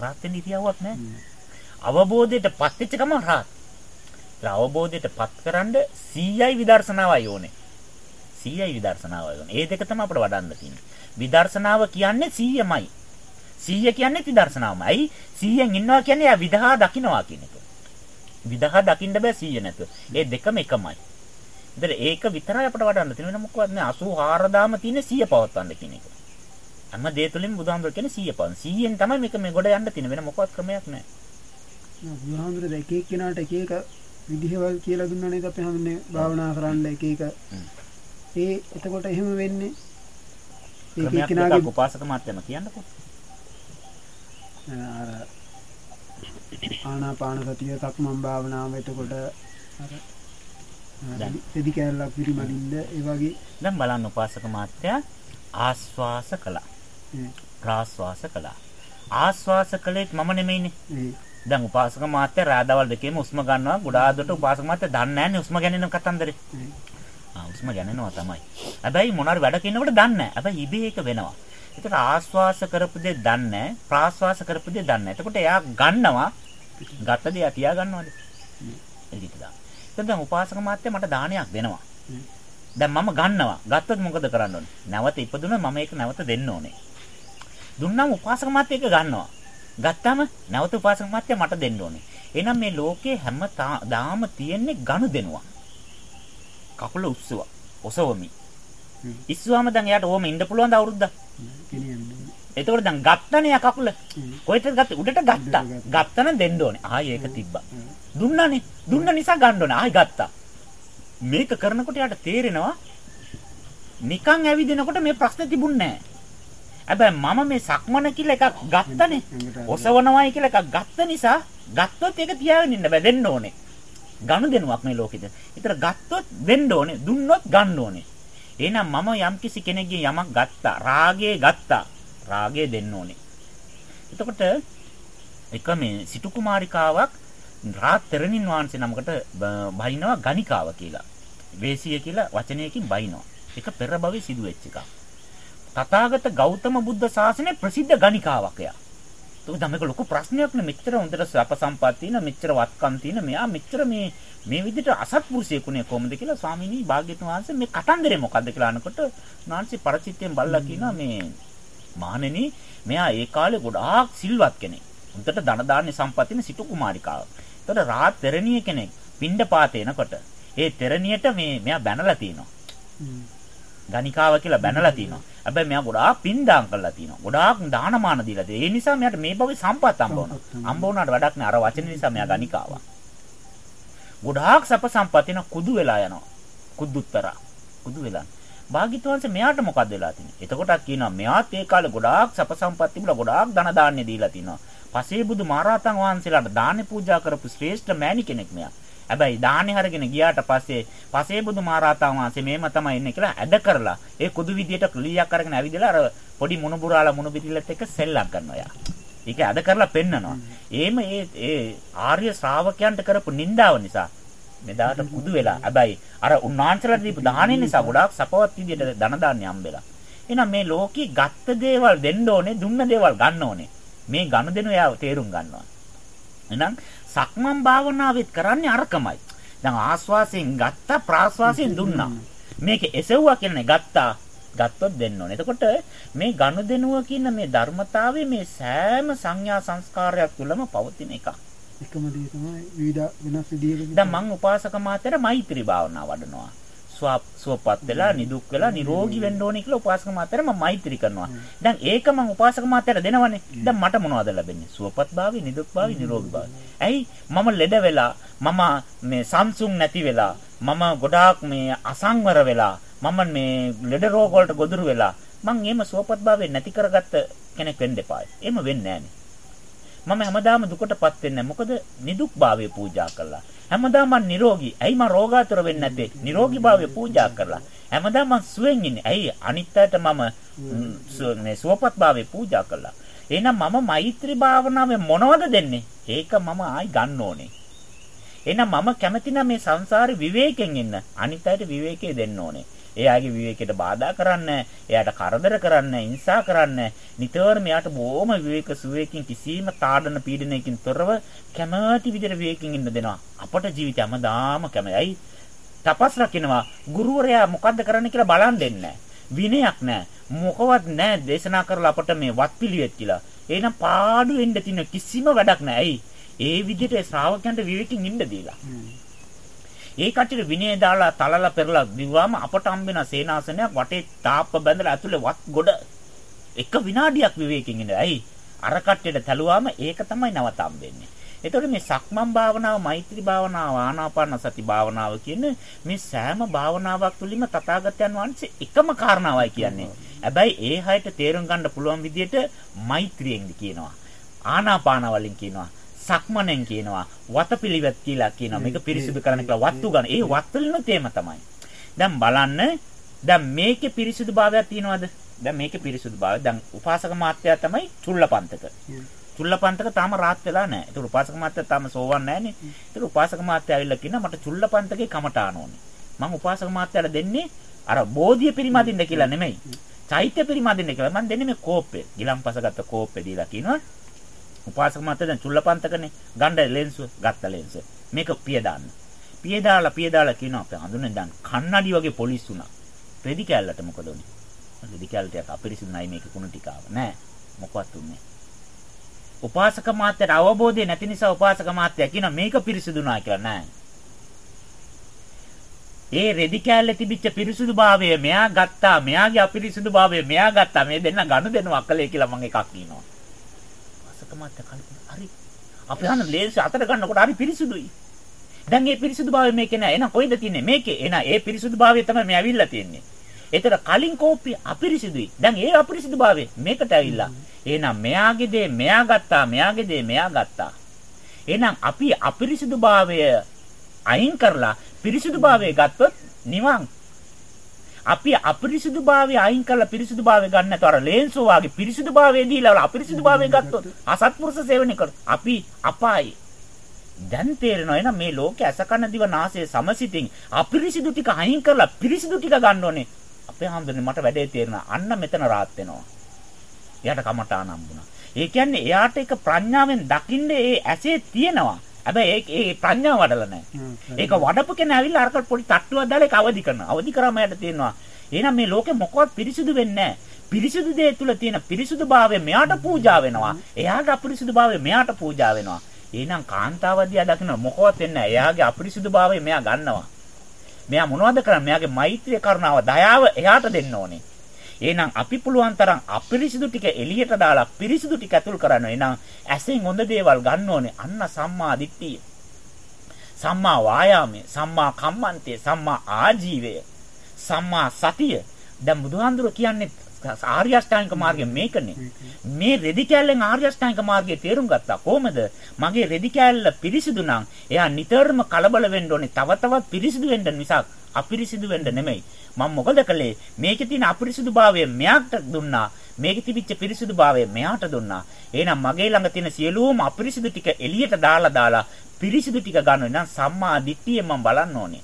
රාත් වෙන ඉරියව්වක් නැහැ. අවබෝධයට පත් වෙච්ච ගමන් රාත්. අවබෝධයට පත් කරන්න 100යි විදර්ශනාවයි ඕනේ. 100යි විදර්ශනාවයි ඕනේ. ඒ දෙක තමයි අපිට වඩන්න තියෙන්නේ. විදර්ශනාව කියන්නේ 100මයි. 100 කියන්නේ විදර්ශනාවමයි. ඇයි 100න් ඉන්නවා කියන්නේ යා විදහා දකින්නවා කියන එක. විදහා දකින්න බෑ 100 නැතුව. ඒ දෙකම එකමයි. ඉතින් ඒක විතරයි අපිට වඩන්න තියෙන වෙන මොකවත් නෑ 84000ම තියෙන 100 පවත්වන්න කියන එක. හැම දේ තුලින්ම බුදුහාමුදුර කියන්නේ 100 පවන්. 100න් තමයි මේක මේ ගොඩ යන්න තියෙන වෙන මොකවත් ක්‍රමයක් නෑ.
බුදුහාමුදුර එක එක කෙනාට එක එක විදිහවල් කියලා දුන්නා නේද අපි හැමෝම භාවනා කරන්න එක එක. ඒ එතකොට එහෙම වෙන්නේ
ඒක කෙනාගේ උපාසක මාත්‍යම කියන්නකෝ.
අර ආනාපාන සතිය සක්මන් භාවනාව එතකොට අර එදි කෑල්ලක් පිරිමදින්ද ඒ වගේ
දැන් බලන්න උපාසක මාත්‍යා ආස්වාස කළා. ප්‍රාස්වාස කළා. ආස්වාස කළේත් මම නෙමෙයිනේ. දැන් උපාසක මාත්‍යා රාදවල් දෙකේම උස්ම ගන්නවා. ගොඩාක් උපාසක මාත්‍යා දන්නේ නැන්නේ උස්ම ගැනීම කතන්දරේ. ආ උස්ම ගැනෙනවා තමයි. හැබැයි මොනාරි වැඩ කිනකොට දන්නේ නැහැ. හැබැයි ඉබේ ඒක වෙනවා. ඒකට ආස්වාස කරපු දේ දන්නේ නැහැ. ප්‍රාස්වාස කරපු දේ දන්නේ නැහැ. එතකොට එයා ගන්නවා. ගත්ත දේ තියා ගන්නවද? එළියට දාන්න. එතකොට දැන් උපාසක මාත්‍යා මට දානයක් දෙනවා. දැන් මම ගන්නවා. ගත්තොත් මොකද කරන්න ඕනේ? නැවත ඉපදුනොත් මම ඒක නැවත දෙන්න ඕනේ. දුන්නාම උපාසක මාත්‍ය එක ගන්නවා. ගත්තාම නැවත උපාසක මාත්‍ය මට දෙන්න ඕනේ. එහෙනම් මේ ලෝකේ හැම දාම තියෙන්නේ ගනු දෙනවා. කකුල උස්සුවා. ඔසවමි. ඉස්සුවාම දැන් එයාට ඕම ඉන්න පුළුවන්ද අවුරුද්දක්? එතකොට දැන් ගත්තනේ කකුල. කොහෙටද ගත්තේ? උඩට ගත්තා. ගත්තනම් දෙන්න ඕනේ. ආයේ ඒක තිබ්බා. දුන්නානේ. දුන්න නිසා ගන්න ඕනේ. ආයි ගත්තා. මේක කරනකොට යාට තේරෙනවා නිකන් ඇවිදිනකොට මේ ප්‍රශ්නේ තිබුණේ නැහැ. හැබැයි මම මේ සක්මන කියලා එකක් ගත්තනේ. ඔසවනවයි කියලා එකක් ගත්ත නිසා ගත්තොත් ඒක තියාගෙන ඉන්න බෑ දෙන්න ඕනේ. ගනු දෙනුවක් මේ ලෝකෙද. ඒතර ගත්තොත් දෙන්න ඕනේ. දුන්නොත් ගන්න ඕනේ. එහෙනම් මම යම්කිසි කෙනෙක්ගේ යමක් ගත්තා. රාගයේ ගත්තා. රාගය දෙන්න ඕනේ. එතකොට එක මේ සිටු කුමාරිකාවක් රාත්තරණින් වහන්සේ නමකට බයිනවා ගණිකාව කියලා. වේසිය කියලා වචනයකින් බයිනවා. ඒක පෙර භවයේ සිදු වෙච්ච එකක්. තථාගත ගෞතම බුද්ධ ශාසනයේ ප්‍රසිද්ධ ගණිකාවක් එයා. ඒක තමයි ලොකු ප්‍රශ්නයක් නේ මෙච්චර හොඳට සප සම්පත් තියෙන මෙච්චර වත්කම් තියෙන මෙයා මෙච්චර මේ මේ විදිහට අසත්පුරුෂයෙකුනේ කොහොමද කියලා ස්වාමීනි භාග්‍යතුන් වහන්සේ මේ කතන්දරේ මොකද්ද කියලා අහනකොට නාන්සි පරචිත්තයෙන් බල්ලා කියනවා මේ මහණෙනි මෙයා ඒ කාලේ ගොඩාක් සිල්වත් කෙනෙක්. හොඳට ධන දාන්නේ සම්පත් තියෙන සිටු කුමාරිකාවක්. එතකොට රාත් තෙරණිය කෙනෙක් පින්ඩ පාත එනකොට ඒ තෙරණියට මේ මෙයා බැනලා තිනවා. ගණිකාව කියලා බැනලා තිනවා. හැබැයි මෙයා ගොඩාක් පින්දාම් කරලා තිනවා. ගොඩාක් දානමාන දීලා තියෙනවා. ඒ නිසා මෙයාට මේ භවයේ සම්පත් හම්බ වුණා. හම්බ වුණාට වැඩක් නෑ. අර වචන නිසා මෙයා ගණිකාව. ගොඩාක් සැප සම්පත් කුදු වෙලා යනවා. කුද්දුත්තර. කුදු වෙලා. භාග්‍යතුන්ස මෙයාට මොකද වෙලා තියෙන්නේ? එතකොටත් කියනවා මෙයාත් ඒ කාලේ ගොඩාක් සැප සම්පත් තිබුණා. ගොඩාක් ධන දාන්නේ දීලා තිනවා. පසේ බුදු මහරහතන් වහන්සේලාට දානේ පූජා කරපු ශ්‍රේෂ්ඨ මෑණි කෙනෙක් මෙයා. හැබැයි දාහනේ හරගෙන ගියාට පස්සේ පසේ බුදු මහරහතන් වහන්සේ මේම තමයි ඉන්නේ කියලා ඇද කරලා ඒ කුදු විදියට ක්ලියක් අරගෙන ඇවිදලා අර පොඩි මුණුබුරාලා මුණු පිටිලත් එක්ක සෙල්ලම් කරනවා යා. ඒක ඇද කරලා පෙන්නනවා. ඒම ඒ ඒ ආර්ය ශ්‍රාවකයන්ට කරපු නින්දාව නිසා මෙදාට කුදු වෙලා. හැබැයි අර උන්වහන්සේලා දීපු දාහනේ නිසා ගොඩාක් සපවත් විදියට ධන දාන්නේ හම්බෙලා. එහෙනම් මේ ලෝකේ ගත්ත දේවල් දෙන්න ඕනේ, දුන්න දේවල් ගන්න ඕනේ. මේ ගනුදෙනු යාව තේරුම් ගන්නවා. එහෙනම් සක්මන් භාවනාවෙත් කරන්නේ අරකමයි. දැන් ආස්වාසයෙන් ගත්තා ප්‍රාස්වාසයෙන් දුන්නා. මේක එසෙව්වා කියන්නේ ගත්තා. ගත්තොත් දෙන්න ඕනේ. එතකොට මේ ගනුදෙනුව කියන මේ ධර්මතාවය මේ සෑම සංඥා සංස්කාරයක් තුළම පවතින එකක්.
එකම දේ තමයි විවිධ වෙනස් විදිහකට.
දැන් මං උපාසක මාතර මෛත්‍රී භාවනාව වඩනවා. සුවපත් වෙලා නිදුක් වෙලා නිරෝගී වෙන්න ඕනේ කියලා උපාසක මාතර මම මෛත්‍රී කරනවා. දැන් ඒක මම උපාසක මාතර දෙනවනේ. දැන් මට මොනවද ලැබෙන්නේ? සුවපත් භාවය, නිදුක් භාවය, නිරෝගී භාවය. ඇයි මම ලෙඩ වෙලා මම මේ සංසුන් නැති වෙලා මම ගොඩාක් මේ අසංවර වෙලා මම මේ ලෙඩ රෝග වලට ගොදුරු වෙලා මං එහෙම සුවපත් භාවය නැති කරගත්ත කෙනෙක් වෙන්න එපායි. එහෙම වෙන්නේ නැහනේ. මම හැමදාම දුකටපත් වෙන්නේ මොකද නිදුක් භාවය පූජා කළා. හැමදාම මම නිරෝගී. ඇයි මම රෝගාතුර වෙන්නේ නැත්තේ? නිරෝගී භාවය පූජා කරලා. හැමදාම මම සුවෙන් ඉන්නේ. ඇයි අනිත් අයට මම මේ සුවපත් භාවය පූජා කළා. එහෙනම් මම මෛත්‍රී භාවනාවේ මොනවද දෙන්නේ? ඒක මම ආයි ගන්න ඕනේ. එහෙනම් මම කැමති නම් මේ සංසාරේ විවේකයෙන් ඉන්න. අනිත් අයට විවේකයේ දෙන්න ඕනේ. එයාගේ විවේකයට බාධා කරන්න, එයාට කරදර කරන්න, හිංසා කරන්න, නිතරම එයාට බොහොම විවේක සුවේකින් කිසිම තාඩන පීඩනයකින් තොරව කැමැති විදිහට විවේකයෙන් ඉන්න දෙනවා. අපට ජීවිතය හැමදාම කැමැයි. තපස් රකින්නවා. ගුරුවරයා මොකද්ද කරන්න කියලා බලන් දෙන්නේ විනයක් නැහැ. මොකවත් නැහැ දේශනා කරලා අපට මේ වත්පිළිවෙත් කියලා. එහෙනම් පාඩු වෙන්න තියෙන කිසිම වැඩක් නැහැ. ඇයි? ඒ විදිහට ශ්‍රාවකයන්ට විවේකයෙන් ඉන්න දීලා. ඒ කට්ටියට විනය දාලා තලලා පෙරලා දිව්වාම අපට හම්බෙන සේනාසනයක් වටේ තාප්ප බැඳලා ඇතුලේ වත් ගොඩ එක විනාඩියක් විවේකයෙන් ඉන්න. ඇයි? අර කට්ටියට තැලුවාම ඒක තමයි නැවත හම්බෙන්නේ. එතකොට මේ සක්මන් භාවනාව, මෛත්‍රී භාවනාව, ආනාපාන සති භාවනාව කියන මේ සෑම භාවනාවක් තුළින්ම තථාගතයන් වහන්සේ එකම කාරණාවයි කියන්නේ. හැබැයි ඒ හැයට තේරුම් ගන්න පුළුවන් විදිහට මෛත්‍රියෙන් කියනවා. ආනාපාන වලින් කියනවා. සක්මණෙන් කියනවා වතපිලිවෙත් කියලා කියනවා. මේක පිරිසිදු කරන්න කියලා වත්තු ගන්න. ඒ වත්වලිනුත් තේම තමයි. දැන් බලන්න දැන් මේකේ පිරිසිදුභාවයක් තියනවද? දැන් මේකේ පිරිසිදුභාවය දැන් උපාසක මාත්‍යා තමයි චුල්ලපන්තක. චුල්ලපන්තක තාම රාත් වෙලා නැහැ. ඒක උපාසක මාත්‍යා තාම සෝවන් නැහනේ. ඒක උපාසක මාත්‍යා ඇවිල්ලා කියනවා මට චුල්ලපන්තකේ කමටාන ඕනේ. මම උපාසක මාත්‍යාට දෙන්නේ අර බෝධිය පිරිමදින්න කියලා නෙමෙයි. චෛත්‍ය පිරිමදින්න කියලා. මම දෙන්නේ මේ කෝප්පේ. ගිලම්පස ගත්ත කෝප්පේ දීලා කියනවා. උපාසක මාත්‍යා දැන් චුල්ලපන්තකනේ. ගණ්ඩ ලෙන්සුව ගත්ත ලෙන්සුව. මේක පිය දාන්න. පිය දාලා පිය දාලා කියනවා අපේ හඳුනේ දැන් කන්නඩි වගේ පොලිස් වුණා. රෙදි කැල්ලට මොකද උනේ? රෙදි කැල්ලට අපිරිසිදුයි මේක කුණු ටික ආව. නෑ. මොකවත් උන්නේ උපාසක මාත්‍යට අවබෝධය නැති නිසා උපාසක මාත්‍යා කියන මේක පිරිසුදුනා කියලා නෑ. ඒ රෙදි කෑල්ලේ තිබිච්ච පිරිසුදුභාවය මෙයා ගත්තා. මෙයාගේ අපිරිසුදුභාවය මෙයා ගත්තා. මේ දෙන්න ගන්න දෙනවා අකලේ කියලා මම එකක් කියනවා. උපාසක මාත්‍යා කල්පනා හරි. අපි හන්න ලේසි අතට ගන්නකොට හරි පිරිසුදුයි. දැන් මේ පිරිසුදුභාවය මේකේ නෑ. එහෙනම් කොයිද තියන්නේ? මේකේ. එහෙනම් ඒ පිරිසුදුභාවය තමයි මේ ඇවිල්ලා තියෙන්නේ. ඒතර කලින් කෝප්පිය අපිරිසිදුයි. දැන් ඒ අපිරිසිදුභාවය මේකට ඇවිල්ලා. එහෙනම් මෙයාගේ දේ මෙයා ගත්තා, මෙයාගේ දේ මෙයා ගත්තා. එහෙනම් අපි අපිරිසිදුභාවය අයින් කරලා පිරිසිදුභාවය ගත්තොත් නිවන්. අපි අපිරිසිදුභාවය අයින් කරලා පිරිසිදුභාවය ගන්න නැතුව අර ලේන්සෝ වාගේ පිරිසිදුභාවය දීලා අපිරිසිදුභාවය ගත්තොත් අසත්පුරුෂ සේවනය කර අපි අපායි. දැන් තේරෙනවා එහෙනම් මේ ලෝකේ අසකන දිව නාසය සමසිතින් අපිරිසිදු ටික අයින් කරලා පිරිසිදු ටික ගන්න ඕනේ. අපේ හැමදෙන්නේ මට වැඩේ තේරෙනවා. අන්න මෙතන rahat වෙනවා. එයාට කමටාන හම්බුණා. ඒ කියන්නේ එයාට ඒක ප්‍රඥාවෙන් දකින්නේ ඒ ඇසේ තියෙනවා. හැබැයි ඒ ඒ ප්‍රඥාව වඩලා නැහැ. ඒක වඩපු කෙනා ඇවිල්ලා අරකට පොඩි තට්ටුවක් දාලා ඒක අවදි කරනවා. අවදි කරාම එයාට තේරෙනවා. එහෙනම් මේ ලෝකෙ මොකවත් පිරිසිදු වෙන්නේ නැහැ. පිරිසිදු දේ තුල තියෙන පිරිසිදුභාවය මෙයාට පූජා වෙනවා. එයාට අපිරිසිදුභාවය මෙයාට පූජා වෙනවා. එහෙනම් කාන්තාවදියා දකින්න මොකවත් වෙන්නේ නැහැ. එයාගේ අපිරිසිදුභාවය මෙයා ගන්නවා. මෙයා මොනවද කරන්නේ? මෙයාගේ මෛත්‍රිය කරුණාව දයාව එයාට දෙන්න ඕනේ. එහෙනම් අපි පුළුවන් තරම් අපිරිසිදු ටික එළියට දාලා පිරිසිදු ටික ඇතුල් කරන්න. එහෙනම් ඇසෙන් හොඳ දේවල් ගන්න ඕනේ. අන්න සම්මා දිට්ඨිය. සම්මා වායාමය, සම්මා කම්මන්තය, සම්මා ආජීවය, සම්මා සතිය. දැන් බුදුහාඳුර කියන්නේ ආර්ය අෂ්ටාංගික මාර්ගය මේකනේ. මේ රෙදි කැල්ලෙන් ආර්ය අෂ්ටාංගික මාර්ගය තේරුම් ගත්තා. කොහමද? මගේ රෙදි කැල්ල පිරිසිදු නම් එයා නිතරම කලබල වෙන්න ඕනේ. තව තවත් පිරිසිදු වෙන්න මිසක් අපිරිසිදු වෙන්න නෙමෙයි. මම මොකද කළේ? මේකේ තියෙන අපිරිසිදුභාවය මෙයාට දුන්නා. මේකේ තිබිච්ච පිරිසිදුභාවය මෙයාට දුන්නා. එහෙනම් මගේ ළඟ තියෙන සියලුම අපිරිසිදු ටික එළියට දාලා දාලා පිරිසිදු ටික ගන්න. එහෙනම් සම්මා දිට්ඨියෙන් මම බලන්න ඕනේ.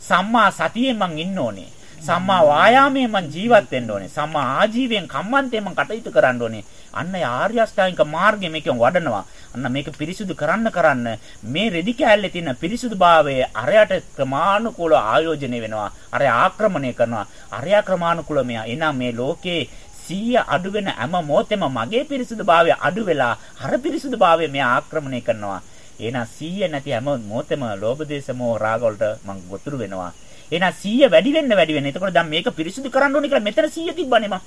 සම්මා සතියෙන් මං ඉන්න ඕනේ. සම්මා වායාමයෙන් මං ජීවත් වෙන්න ඕනේ. සම්මා ආජීවයෙන් කම්මන්තයෙන් මං කටයුතු කරන්න ඕනේ. අන්න ආර්ය අෂ්ටාංගික මාර්ගය මේකෙන් වඩනවා. අන්න මේක පිරිසුදු කරන්න කරන්න මේ රෙදි කෑල්ලේ තියෙන පිරිසුදුභාවය අරයට ක්‍රමානුකූලව ආයෝජනය වෙනවා. අරය ආක්‍රමණය කරනවා. අරය ක්‍රමානුකූලව මෙයා එනම් මේ ලෝකේ සීය අඩු වෙන හැම මොහොතෙම මගේ පිරිසුදුභාවය අඩු වෙලා අර පිරිසුදුභාවය මෙයා ආක්‍රමණය කරනවා. එහෙනම් සීය නැති හැම මොහොතෙම ලෝභ දේශ මොහ රාග වලට මං ගොතුරු වෙනවා. එහෙනම් 100 වැඩි වෙන්න වැඩි වෙන්න. එතකොට දැන් මේක පිරිසිදු කරන්න ඕනේ කියලා මෙතන 100 තිබ්බනේ මම.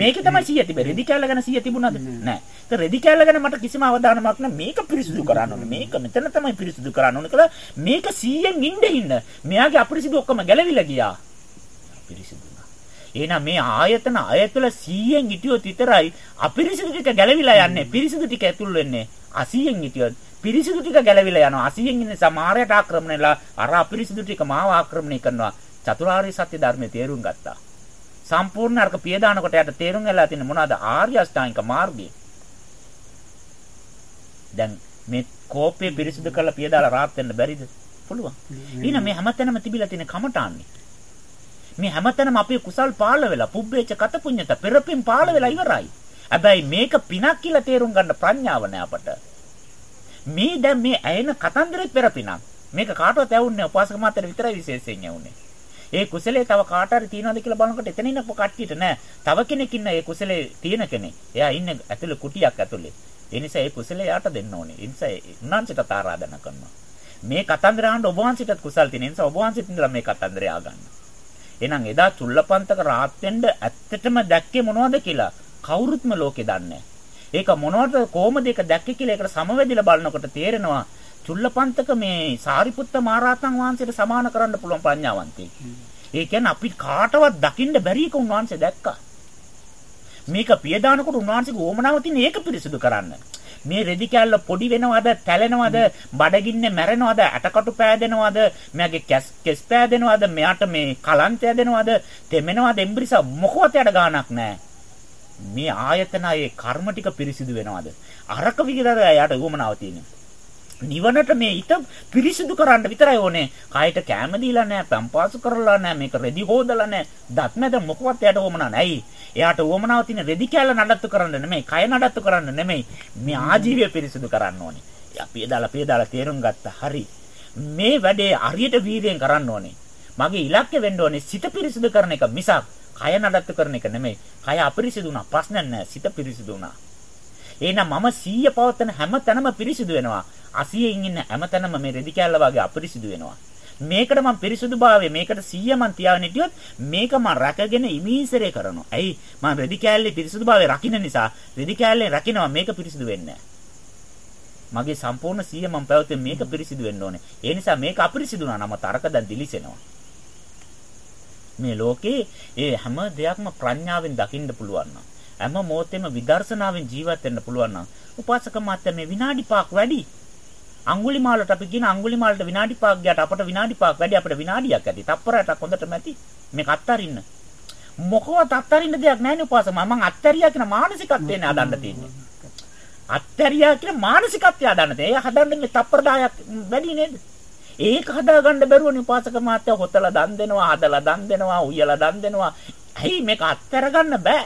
මේකේ තමයි 100 තිබෙන්නේ. රෙදි කැල්ල ගැන 100 තිබුණාද? නෑ. ඒක රෙදි කැල්ල ගැන මට කිසිම අවධානමක් නෑ. මේක පිරිසිදු කරන්න ඕනේ. මේක මෙතන තමයි පිරිසිදු කරන්න ඕනේ කියලා මේක 100න් ඉන්න ඉන්න. මෙයාගේ අපිරිසිදු ඔක්කොම ගැලවිලා ගියා. පිරිසිදු එහෙනම් මේ ආයතන අයතුල 100න් හිටියොත් විතරයි අපිරිසිදු ටික ගැලවිලා යන්නේ. පිරිසිදු ටික ඇතුල් වෙන්නේ. 80න් හිටියොත් පිරිසිදු ටික ගැලවිලා යනවා. 80න් ඉන්නේ සමහරයට ආක්‍රමණයලා අර අපිරිසිදු ටික මාව ආක්‍රමණය කරනවා. චතුරාර්ය සත්‍ය ධර්මයේ තේරුම් ගත්තා. සම්පූර්ණ අර්ථ පියදානකොට යට තේරුම් ගලා තියෙන මොනවද ආර්ය අෂ්ටාංගික මාර්ගය. දැන් මේ කෝපය පිරිසිදු කරලා පියදාලා රාත් වෙන්න බැරිද? පුළුවන්. ඊන මේ හැමතැනම තිබිලා තියෙන කමටාන්නේ. මේ හැමතැනම අපේ කුසල් පාළ වෙලා පුබ්බේච කත පුඤ්ඤත පෙරපින් පාළ වෙලා ඉවරයි. හැබැයි මේක පිනක් කියලා තේරුම් ගන්න ප්‍රඥාව නෑ අපට. මේ දැන් මේ ඇයෙන කතන්දරේ පෙරපිනක්. මේක කාටවත් ඇවුන්නේ උපාසක මාතර විතරයි විශේෂයෙන් ඇවුන්නේ. ඒ කුසලයේ තව කාට හරි තියනවද කියලා බලනකොට එතන ඉන්න කට්ටියට නෑ. තව කෙනෙක් ඉන්න ඒ කුසලයේ තියෙන කෙනෙක්. එයා ඉන්නේ ඇතුලේ කුටියක් ඇතුලේ. ඒ නිසා ඒ කුසලයේ යාට දෙන්න ඕනේ. ඒ නිසා උන්වහන්සේට ආරාධනා කරනවා. මේ කතන්දර අහන්න ඔබ වහන්සේටත් කුසල් තියෙන නිසා ඔබ වහන්සේට ඉඳලා මේ කතන්දරය ආගන්න. එහෙනම් එදා චුල්ලපන්තක රාත් වෙන්න ඇත්තටම දැක්කේ මොනවද කියලා කවුරුත්ම ලෝකේ දන්නේ ඒක මොනවද කොහොමද ඒක දැක්කේ කියලා ඒකට සමවැදිලා බලනකොට තේරෙනවා චුල්ලපන්තක මේ සාරිපුත්ත මහරහතන් වහන්සේට සමාන කරන්න පුළුවන් ප්‍රඥාවන්තයෙක්. ඒ කියන්නේ අපි කාටවත් දකින්න බැරි එක උන්වහන්සේ දැක්කා. මේක පියදානකොට උන්වහන්සේගේ ඕමනාව තියෙන ඒක පිරිසිදු කරන්න. මේ රෙදි කෑල්ල පොඩි වෙනවද, තැලෙනවද, බඩගින්නේ මැරෙනවද, ඇටකටු පෑදෙනවද, මෙයාගේ කෙස් කෙස් පෑදෙනවද, මෙයාට මේ කලන්තය දෙනවද, තෙමෙනවද, එම්බ්‍රිස මොකවත් යට ගාණක් නැහැ. මේ ආයතනයේ කර්ම ටික පිරිසිදු වෙනවද? අරක විතරයි යාට උවමනාව තියෙන්නේ. නිවනට මේ හිත පිරිසිදු කරන්න විතරයි ඕනේ. කයට කැම දීලා නැහැ, පම්පාසු කරලා නැහැ, මේක රෙදි හොදලා නැහැ. දත් මැද මොකවත් යට උවමනා නැහැ. එයාට උවමනාව තියෙන රෙදි කැල්ල නඩත්තු කරන්න නෙමෙයි, කය නඩත්තු කරන්න නෙමෙයි. මේ ආජීවය පිරිසිදු කරන්න ඕනේ. අපි එදාලා අපි එදාලා තේරුම් ගත්තා. හරි. මේ වැඩේ අරියට වීර්යයෙන් කරන්න ඕනේ. මගේ ඉලක්කය වෙන්න ඕනේ සිත පිරිසිදු කරන එක මිසක් කය නඩත්තු කරන එක නෙමෙයි. කය අපිරිසිදු වුණා. ප්‍රශ්නයක් නැහැ. සිත පිරිසිදු වුණා. එහෙනම් මම 100 පවත්තන හැම තැනම පිරිසිදු වෙනවා. 80න් ඉන්න හැම තැනම මේ රෙදි කැල්ල වගේ අපිරිසිදු වෙනවා. මේකට මම පිරිසුදුභාවය මේකට 100 මන් තියාගෙන හිටියොත් මේක මම රැකගෙන ඉමීසරේ කරනවා. ඇයි? මම රෙදි කෑල්ලේ පිරිසුදුභාවය රකින්න නිසා රෙදි කෑල්ලේ රකින්නවා මේක පිරිසුදු වෙන්නේ මගේ සම්පූර්ණ 100 මම පැවතුනේ මේක පිරිසිදු වෙන්න ඕනේ. ඒ නිසා මේක අපිරිසිදු වුණා නම් තරක දැන් දිලිසෙනවා. මේ ලෝකේ ඒ හැම දෙයක්ම ප්‍රඥාවෙන් දකින්න පුළුවන් නම් හැම මොහොතෙම විදර්ශනාවෙන් ජීවත් වෙන්න පුළුවන් නම් උපාසක මාත්‍ය මේ විනාඩි 5ක් වැඩි අඟුලිමාලට අපි කියන අඟුලිමාලට විනාඩි 5ක් ගියාට අපට විනාඩි 5ක් වැඩි අපිට විනාඩියක් ඇති. තප්පරයටක් හොඳටම ඇති. මේක අත්තරින්න. මොකවත් අත්තරින්න දෙයක් නැහැ නේ උපාසක. මම අත්තරියා කියන මානසිකත්වයෙන් හදන්න තියෙන්නේ. අත්තරියා කියන මානසිකත්වය හදන්න තියෙන්නේ. ඒ හදන්න මේ තප්පර 10ක් වැඩි නේද? ඒක හදාගන්න බැරුවනේ උපාසක මාත්‍යා හොතලා දන් දෙනවා, හදලා දන් දෙනවා, උයලා දන් දෙනවා. ඇයි මේක අත්තර ගන්න බෑ?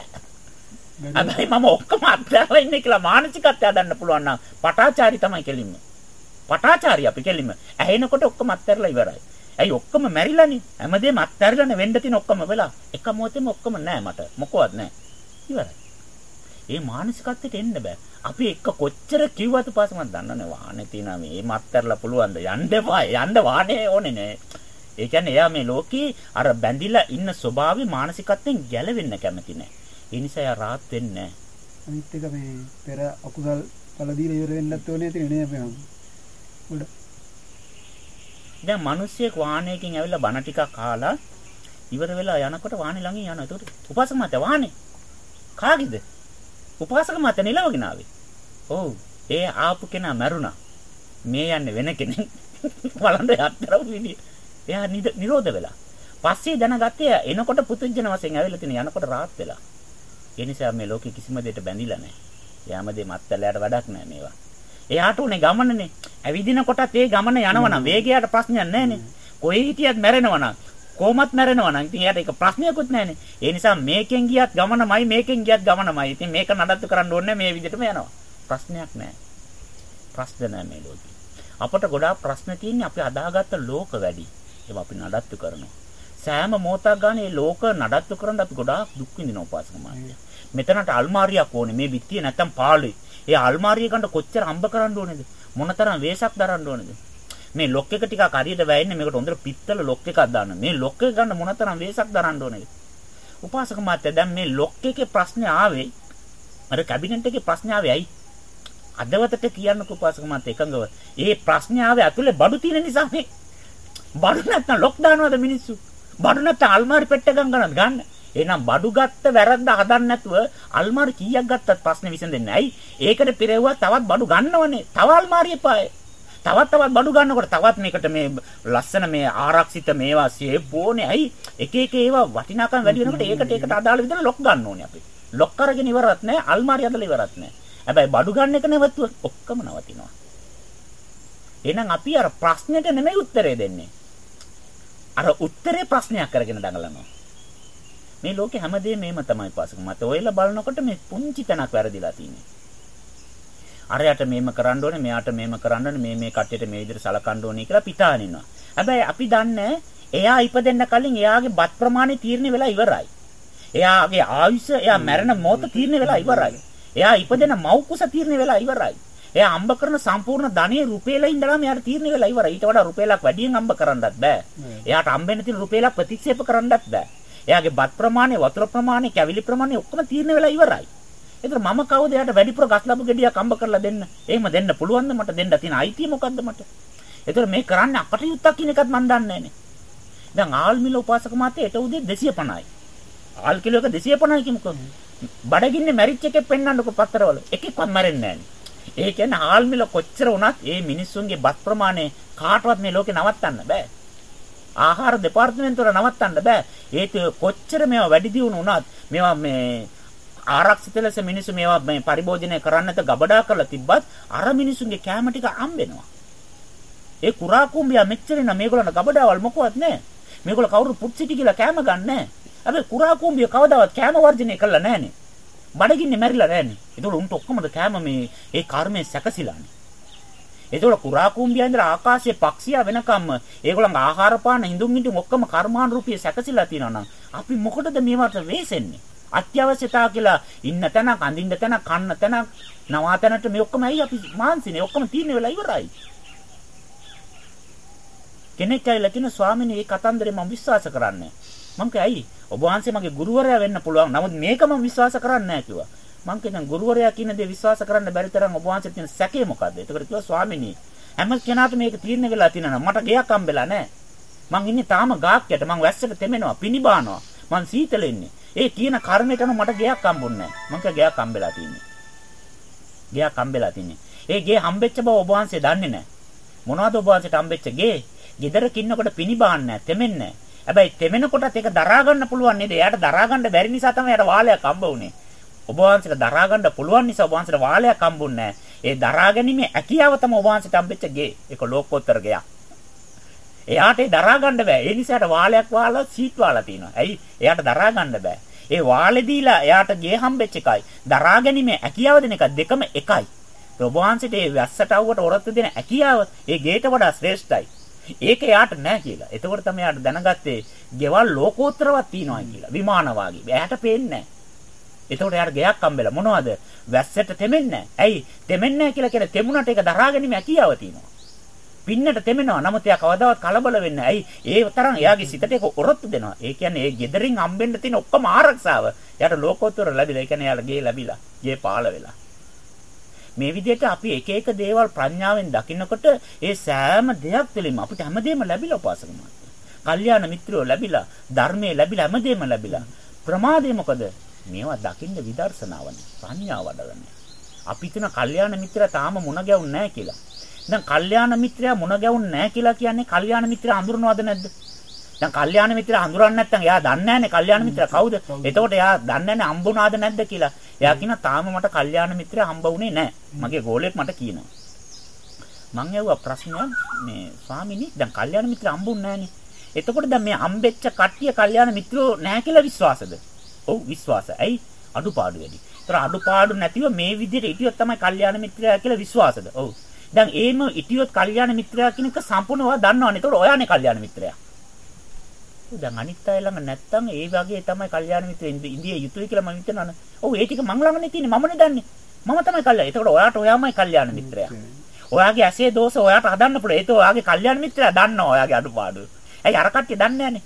හැබැයි මම ඔක්කොම අත්හැරලා ඉන්නේ කියලා මානසිකත්වය හදන්න පුළුවන් නම් පටාචාරි තමයි කෙලින්ම. පටාචාරි අපි කෙලින්ම. ඇහෙනකොට ඔක්කොම අත්හැරලා ඉවරයි. ඇයි ඔක්කොම මැරිලානේ. හැමදේම අත්හැරලානේ වෙන්න තියෙන ඔක්කොම වෙලා. එක මොහොතේම ඔක්කොම නැහැ මට. මොකවත් නැහැ. ඉවරයි. ඒ මානසිකත්වයට එන්න බෑ. අපි එක කොච්චර කිව්වත් පස්සේ මම දන්නනේ වාහනේ තියනවා මේ මත්තරලා පුළුවන්ද යන්න එපා. යන්න වාහනේ ඕනේ නෑ. ඒ කියන්නේ එයා මේ ලෝකේ අර බැඳිලා ඉන්න ස්වභාවي මානසිකත්වයෙන් ගැලවෙන්න කැමති නෑ. ඒ නිසා එයා rahat වෙන්නේ නෑ.
අනිත් එක මේ පෙර අකුසල් පළ දීලා ඉවර වෙන්නත් ඕනේ තියෙන්නේ නේ අපි. උඩ.
දැන් මිනිස්සෙක් වාහනයකින් ඇවිල්ලා බණ ටිකක් අහලා ඉවර වෙලා යනකොට වාහනේ ළඟින් යනවා. ඒකට උපාසක මත වාහනේ කාගේද? උපාසක මත නිලවගෙන ආවේ. ඔව්. ඒ ආපු කෙනා මැරුණා. මේ යන්නේ වෙන කෙනෙක්. බලන්න යත්තරව විදිය. එයා නිරෝධ වෙලා. පස්සේ දැනගත්තේ එනකොට පුතුජන වශයෙන් ඇවිල්ලා තියෙන යනකොට රාත් වෙලා. ඒ නිසා මේ ලෝකේ කිසිම දෙයකට බැඳිලා නැහැ. යාම දෙ මත්තලයට වැඩක් නැහැ මේවා. එයාට උනේ ගමනනේ. ඇවිදින කොටත් ඒ ගමන යනවනම් වේගයට ප්‍රශ්නයක් නැහැනේ. කොයි හිටියත් මැරෙනවනම් කොහොමත් මැරෙනවනම් ඉතින් එයාට ඒක ප්‍රශ්නයක්වත් නැහැනේ. ඒ නිසා මේකෙන් ගියත් ගමනමයි මේකෙන් ගියත් ගමනමයි. ඉතින් මේක නඩත්තු කරන්න ඕනේ මේ විදිහටම යනවා. ප්‍රශ්නයක් නැහැ. ප්‍රශ්න නැහැ මේ ලෝකේ. අපට ගොඩාක් ප්‍රශ්න තියෙන්නේ අපි අදාගත්ත ලෝක වැඩි. ඒවා අපි නඩත්තු කරනවා. සෑම මොහොතක් ගන්න මේ ලෝක නඩත්තු කරන් අපි ගොඩාක් දුක් විඳිනවා උපාසක මාත්‍යා. මෙතනට අල්මාරියක් ඕනේ මේ බිත්තිය නැත්තම් පාළුයි. ඒ අල්මාරිය ගන්න කොච්චර හම්බ කරන්න ඕනේද? මොනතරම් වේසක් දරන්න ඕනේද? මේ ලොක් එක ටිකක් හරියට වැයෙන්නේ මේකට හොඳට පිත්තල ලොක් එකක් දාන්න. මේ ලොක් එක ගන්න මොනතරම් වේසක් දරන්න ඕනේද? උපාසක මාත්‍යා දැන් මේ ලොක් එකේ ප්‍රශ්නේ ආවේ අර කැබිනට් එකේ ප්‍රශ්නේ ආවේ ඇයි? අදවතට කියන්නකෝ උපාසක මාත්‍යා එකඟව. ඒ ප්‍රශ්නේ ආවේ ඇතුලේ බඩු තියෙන නිසා මේ බඩු නැත්තම් ලොක් දානවද මිනිස්සු? බඩු නැත්තම් අල්මාරි පෙට්ට ගන්නවද ගන්න? එහෙනම් බඩු ගත්ත වැරද්ද හදන්න නැතුව අල්මාරි කීයක් ගත්තත් ප්‍රශ්නේ විසඳෙන්නේ නැයි. ඒකට පෙරෙව්වා තවත් බඩු ගන්නවනේ. තව අල්මාරිය පාය. තවත් තවත් බඩු ගන්නකොට තවත් මේකට මේ ලස්සන මේ ආරක්ෂිත මේවා සේප්පෝනේ. ඇයි? එක එක ඒවා වටිනාකම් වැඩි වෙනකොට ඒකට ඒකට අදාළ විදිහට ලොක් ගන්න ඕනේ අපි. ලොක් කරගෙන ඉවරත් නැහැ. අල්මාරිය අදලා ඉවරත් නැහැ. හැබැයි බඩු ගන්න එක නැවතුව ඔක්කොම නවතිනවා. එහෙනම් අපි අර ප්‍රශ්නෙට නෙමෙයි උත්තරේ දෙන්නේ. අර උත්තරේ ප්‍රශ්නයක් කරගෙන දඟලනවා. මේ ලෝකේ හැමදේම මේම තමයි පාසක මත ඔයලා බලනකොට මේ පුංචි තැනක් වැරදිලා තියෙන්නේ. අරයට මේම කරන්න ඕනේ, මෙයාට මේම කරන්න ඕනේ, මේ මේ කට්ටියට මේ විදිහට සලකන්න ඕනේ කියලා පිටාන ඉන්නවා. හැබැයි අපි දන්නේ එයා ඉපදෙන්න කලින් එයාගේ බත් ප්‍රමාණය තීරණය වෙලා ඉවරයි. එයාගේ ආයුෂ, එයා මැරෙන මොහොත තීරණය වෙලා ඉවරයි. එයා ඉපදෙන මව් කුස තීරණය වෙලා ඉවරයි. එයා අම්බ කරන සම්පූර්ණ ධනෙ රුපියලින් ඉඳලා මෙයාට තීරණය වෙලා ඉවරයි. ඊට වඩා රුපියලක් වැඩියෙන් අම්බ කරන්නත් බෑ. එයාට අම්බෙන්න තියෙන රුපියලක් ප්‍රතික්ෂේප කරන්නත් බෑ. එයාගේ බත් ප්‍රමාණය, වතුර ප්‍රමාණය, කැවිලි ප්‍රමාණය ඔක්කොම තීරණය වෙලා ඉවරයි. ඒතර මම කවුද එයාට වැඩිපුර ගස් ලැබු ගෙඩියක් අම්බ කරලා දෙන්න? එහෙම දෙන්න පුළුවන්ද මට දෙන්න තියෙන අයිතිය මොකද්ද මට? ඒතර මේ කරන්නේ අකටයුත්තක් කියන එකත් මම දන්නේ නැනේ. දැන් ආල්මිල උපාසක මාතේ එට උදේ 250යි. ආල් කිලෝ එක 250යි කිමුකෝ. බඩගින්නේ මැරිච් එකේ පෙන්වන්නකො පත්තරවල. එකෙක්වත් මැරෙන්නේ නැහැ. ඒ කියන්නේ හාල් මිල කොච්චර වුණත් ඒ මිනිස්සුන්ගේ බත් ප්‍රමාණය කාටවත් මේ ලෝකේ නවත්තන්න බෑ. ආහාර දෙපාර්තමේන්තුවල නවත්තන්න බෑ. ඒත් කොච්චර මේවා වැඩි දියුණු වුණත් මේවා මේ ආරක්ෂිත ලෙස මිනිස්සු මේවා මේ පරිභෝජනය කරන්න නැත ගබඩා කරලා තිබ්බත් අර මිනිස්සුන්ගේ කැම ටික හම්බෙනවා. ඒ කුරා කුඹියා මෙච්චරින මේගොල්ලන්ට ගබඩාවල් මොකවත් නැහැ. මේගොල්ලෝ කවුරු පුත්සිටි කියලා කැම ගන්නෑ. හැබැයි කුරා කුඹිය කවදාවත් කැම වර්ජනය කළා නැහනේ. බඩගින්නේ මැරිලා නැහනේ. ඒතකොට උන්ට ඔක්කොමද කැම මේ ඒ කර්මයේ සැකසিলাනේ. ඒතකොට කුරා කුඹියා ඉඳලා ආකාශයේ පක්ෂියා වෙනකම්ම ඒගොල්ලන්ගේ ආහාර පාන හිඳුන් හිඳුන් ඔක්කොම කර්මානුරූපී සැකසিলা තියෙනවා නම් අපි මොකටද මේවට වෙසෙන්නේ? අත්‍යවශ්‍යතාව කියලා ඉන්න තැනක් අඳින්න තැනක් කන්න තැනක් නවා තැනට මේ ඔක්කොම ඇයි අපි මාන්සිනේ ඔක්කොම තියෙන වෙලා ඉවරයි. කෙනෙක් ඇවිල්ලා කියන ස්වාමීනි මේ කතන්දරේ මම විශ්වාස කරන්නේ. මම ඇයි? ඔබ වහන්සේ මගේ ගුරුවරයා වෙන්න පුළුවන්. නමුත් මේක මම විශ්වාස කරන්නේ නැහැ කිව්වා. මං කියන ගුරුවරයා කියන දේ විශ්වාස කරන්න බැරි තරම් ඔබ වහන්සේ තියෙන සැකේ මොකද්ද? ඒකට කිව්වා ස්වාමීනි හැම කෙනාට මේක තීරණය වෙලා තියෙනවා මට ගෙයක් හම්බෙලා නැහැ. මං ඉන්නේ තාම ගාක් යට මං වැස්සට තෙමෙනවා පිනිබානවා. මං සීතලෙන්නේ ඒ කියන කර්මයට මට ගෙයක් හම්බුන්නේ නැහැ. මං කිය ගෙයක් හම්බෙලා තියෙන්නේ. ගෙයක් හම්බෙලා තින්නේ ඒ ගේ හම්බෙච්ච බව ඔබ වහන්සේ දන්නේ නැහැ. මොනවද ඔබ වහන්සේට හම්බෙච්ච ගේ? ගෙදරක ඉන්නකොට පිනිබාන්නේ නැහැ, තෙමෙන්නේ නැහැ. හැබැයි තෙමෙනකොටත් ඒක දරා ගන්න පුළුවන් නේද? එයාට දරා ගන්න බැරි නිසා තමයි එයාට වාලයක් හම්බ වුනේ. ඔබ වහන්සේට දරා ගන්න පුළුවන් නිසා ඔබ වහන්සේට වාලයක් හම්බුන්නේ ඒ දරා ගැනීමේ හැකියාව තමයි ඔබ වහන්සේට හම්බෙච්ච ගේ. ඒක ලෝකෝත්තර ගයක්. එයාට ඒ දරා ගන්න බෑ. ඒ නිසාට වාලයක් වාලා සීට් වාලා තියෙනවා. ඇයි? එයාට දරා ගන්න බෑ. ඒ වාලේ දීලා එයාට ගේ හම්බෙච්ච එකයි. දරා ගැනීමේ හැකියාව දෙන එක දෙකම එකයි. ඔබ වහන්සේට ඒ වැස්සට આવුවට ඔරොත්තු දෙන හැකියාව ඒ ගේට වඩා ශ්‍රේෂ්ඨයි. ඒක යාට නෑ කියලා. එතකොට තමයි යාට දැනගත්තේ ගෙවල් ලෝකෝත්තරවක් තියනවා කියලා. විමාන වාගේ. එයාට පේන්නේ නෑ. එතකොට යාට ගෙයක් හම්බෙලා මොනවද? වැස්සට තෙමෙන්නේ නෑ. ඇයි? තෙමෙන්නේ නෑ කියලා කියන තෙමුණට ඒක දරාගැනීමේ හැකියාව තියෙනවා. පින්නට තෙමෙනවා. නමුත් එයා කවදාවත් කලබල වෙන්නේ ඇයි? ඒ තරම් එයාගේ සිතට ඒක ඔරොත්තු දෙනවා. ඒ කියන්නේ ඒ gederin හම්බෙන්න තියෙන ඔක්කොම ආරක්ෂාව එයාට ලෝකෝත්තර ලැබිලා. ඒ කියන්නේ එයාලා ගේ ලැබිලා. ගේ පාළ වෙලා. මේ විදිහට අපි එක එක දේවල් ප්‍රඥාවෙන් දකිනකොට ඒ සෑම දෙයක් තුළින්ම අපිට හැමදේම ලැබිලා උපාසක මාත්‍ය. කල්යාණ මිත්‍රයෝ ලැබිලා, ධර්මයේ ලැබිලා හැමදේම ලැබිලා. ප්‍රමාදේ මොකද? මේවා දකින්න විදර්ශනාවනේ. ප්‍රඥාව වඩගන්නේ. අපි හිතන කල්යාණ මිත්‍රයා තාම මුණ ගැවුන්නේ නැහැ කියලා. දැන් කල්යාණ මිත්‍රයා මුණ ගැවුන්නේ නැහැ කියලා කියන්නේ කල්යාණ මිත්‍රයා අඳුරනවද නැද්ද? දැන් කල්යාණ මිත්‍රයා හඳුරන්නේ නැත්නම් එයා දන්නේ නැහැනේ කල්යාණ මිත්‍රයා කවුද? එතකොට එයා දන්නේ නැහැ හම්බුණාද නැද්ද කියලා. එයා කියනවා තාම මට කල්යාණ මිත්‍රයා හම්බ වුණේ නැහැ. මගේ ගෝලෙක් මට කියනවා. මං ඇහුවා ප්‍රශ්නයක් මේ ස්වාමිනී දැන් කල්යාණ මිත්‍රයා හම්බුන්නේ නැහනේ. එතකොට දැන් මේ හම්බෙච්ච කට්ටිය කල්යාණ මිත්‍රෝ නැහැ කියලා විශ්වාසද? ඔව් විශ්වාසයි. ඇයි? අඩුපාඩු වැඩි. ඒතර අඩුපාඩු නැතිව මේ විදිහට හිටියොත් තමයි කල්යාණ මිත්‍රයා කියලා විශ්වාසද? ඔව්. දැන් ඒම හිටියොත් කල්යාණ මිත්‍රයා කියන එක සම්පූර්ණව දන්නවනේ. ඒතකොට ඔයානේ කල්යාණ මිත්‍රයා. දැන් අනිත් අය ළඟ නැත්තම් ඒ වගේ තමයි කල්යාණ මිත්‍ර ඉන්දිය යුතුයි කියලා මම හිතනවනේ. ඔව් ඒ ටික මං ළඟනේ තියෙන්නේ මමනේ දන්නේ. මම තමයි කල්යාණ. ඒතකොට ඔයාට ඔයාමයි කල්යාණ මිත්‍රයා. ඔයාගේ ඇසේ දෝෂ ඔයාට හදන්න පුළුවන්. ඒක ඔයාගේ කල්යාණ මිත්‍රයා දන්නවා ඔයාගේ අඩුපාඩු. ඇයි අර කට්ටිය දන්නේ නැහනේ.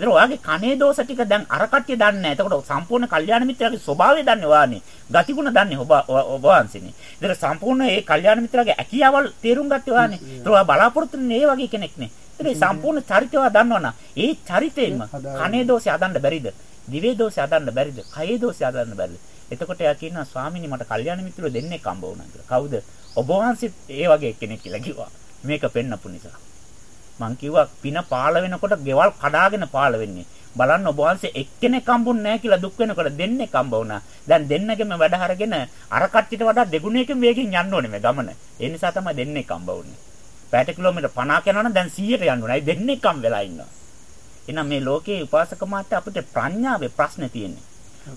ඒතර ඔයාගේ කනේ දෝෂ ටික දැන් අර කට්ටිය දන්නේ නැහැ. එතකොට සම්පූර්ණ කල්යාණ මිත්‍රයාගේ ස්වභාවය දන්නේ ඔයානේ. ගතිගුණ දන්නේ ඔබ ඔබ වහන්සේනේ. ඒතර සම්පූර්ණ ඒ කල්යාණ මිත්‍රයාගේ ඇකියාවල් තේරුම් ගත්තේ ඔයානේ. ඒතර ඔයා බලාපොරොත්තු වෙන්නේ ඒ වගේ කෙනෙක් නේ. ඒතර සම්පූර්ණ චරිතය දන්නවනම් ඒ චරිතයෙන්ම කනේ දෝෂය හදන්න බැරිද? දිවේ දෝෂය හදන්න බැරිද? කයේ දෝෂය හදන්න බැරිද? එතකොට එයා කියනවා ස්වාමීනි මට කල්යාණ මිත්‍රයෝ දෙන්නෙක් හම්බ වුණා කියලා. කවුද? ඔබ වහන්සේත් ඒ වගේ කෙනෙක් කියලා කිව්වා. මේක පෙන්නපු නිසා. මං කිව්වා පින පාළ වෙනකොට ගෙවල් කඩාගෙන පාළ වෙන්නේ. බලන්න ඔබ වහන්සේ එක්කෙනෙක් හම්බුන්නේ නැහැ කියලා දුක් වෙනකොට දෙන්නෙක් හම්බ වුණා. දැන් දෙන්නගෙම වැඩ අරගෙන අර කට්ටියට වඩා දෙගුණයකින් වේගෙන් යන්න ඕනේ මේ ගමන. ඒ නිසා තමයි දෙන්නෙක් හම්බ වුනේ. පැයට කිලෝමීටර් 50ක් යනවා නම් දැන් 100ට යන්න ඕනේ. දෙන්නෙක් හම් වෙලා ඉන්නවා. එහෙනම් මේ ලෝකයේ උපාසක මාත්‍ය අපිට ප්‍රඥාවේ ප්‍රශ්නේ තියෙන්නේ.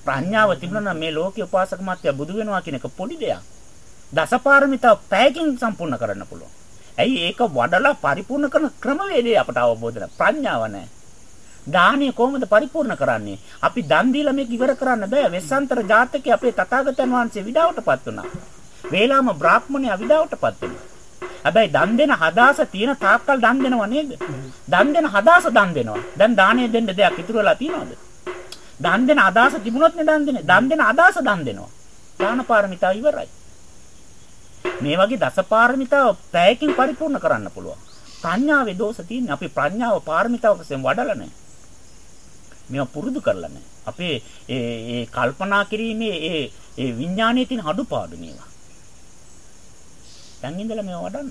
ප්‍රඥාව තිබුණා නම් මේ ලෝකයේ උපාසක මාත්‍ය බුදු වෙනවා කියන එක පොඩි දෙයක්. දසපාරමිතා පැයකින් සම්පූර්ණ කරන්න පුළුවන්. ඇයි ඒක වඩලා පරිපූර්ණ කරන ක්‍රමවේදය අපට අවබෝධ නැහැ. ප්‍රඥාව නැහැ. දානීය කොහොමද පරිපූර්ණ කරන්නේ? අපි දන් දීලා මේක ඉවර කරන්න බෑ. වෙස්සන්තර ජාතකයේ අපේ තථාගතයන් වහන්සේ විඩාවටපත් වුණා. වේලාම බ්‍රාහ්මණය විඩාවටපත් වෙනවා. හැබැයි දන් දෙන හදාස තියෙන තාක්කල් දන් දෙනව නේද? දන් දෙන හදාස දන් දෙනවා. දැන් දාණය දෙන්න දෙයක් ඉතුරු වෙලා තියෙනවද? දන් දෙන අදාස තිබුණොත් නේ දන් දෙන්නේ. දන් දෙන අදාස දන් දෙනවා. දාන පාරමිතා ඉවරයි. මේ වගේ දසපාරමිතාව පැයකින් පරිපූර්ණ කරන්න පුළුවන්. ප්‍රඥාවේ දෝෂ තියෙන්නේ අපි ප්‍රඥාව පාරමිතාවක වශයෙන් වඩලා නැහැ. මේවා පුරුදු කරලා නැහැ. අපේ ඒ ඒ කල්පනා කිරීමේ ඒ ඒ විඥානයේ තියෙන අඩුපාඩු මේවා. දැන් ඉඳලා මේව වඩන්න.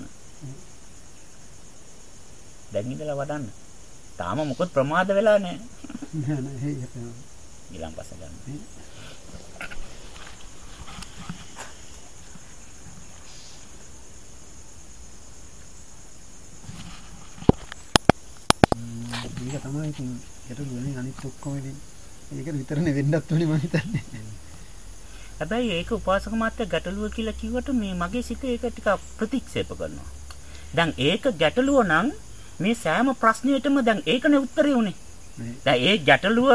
දැන් ඉඳලා වඩන්න. තාම මොකොත් ප්‍රමාද වෙලා නැහැ.
නෑ නෑ හේ අපේ
ඊළඟ පස්ස ගන්න.
මේක තමයි ඉතින් ගැටලුව වෙන්නේ අනිත් ඔක්කොම ඉතින් ඒකට විතරනේ වෙන්නත් ඕනේ මම හිතන්නේ.
හැබැයි ඒක උපාසක මාත්‍ය ගැටලුව කියලා කිව්වට මේ මගේ සිත ඒක ටික ප්‍රතික්ෂේප කරනවා. දැන් ඒක ගැටලුව නම් මේ සෑම ප්‍රශ්නයකටම දැන් ඒකනේ උත්තරේ උනේ.
නේ.
දැන් ඒ ගැටලුව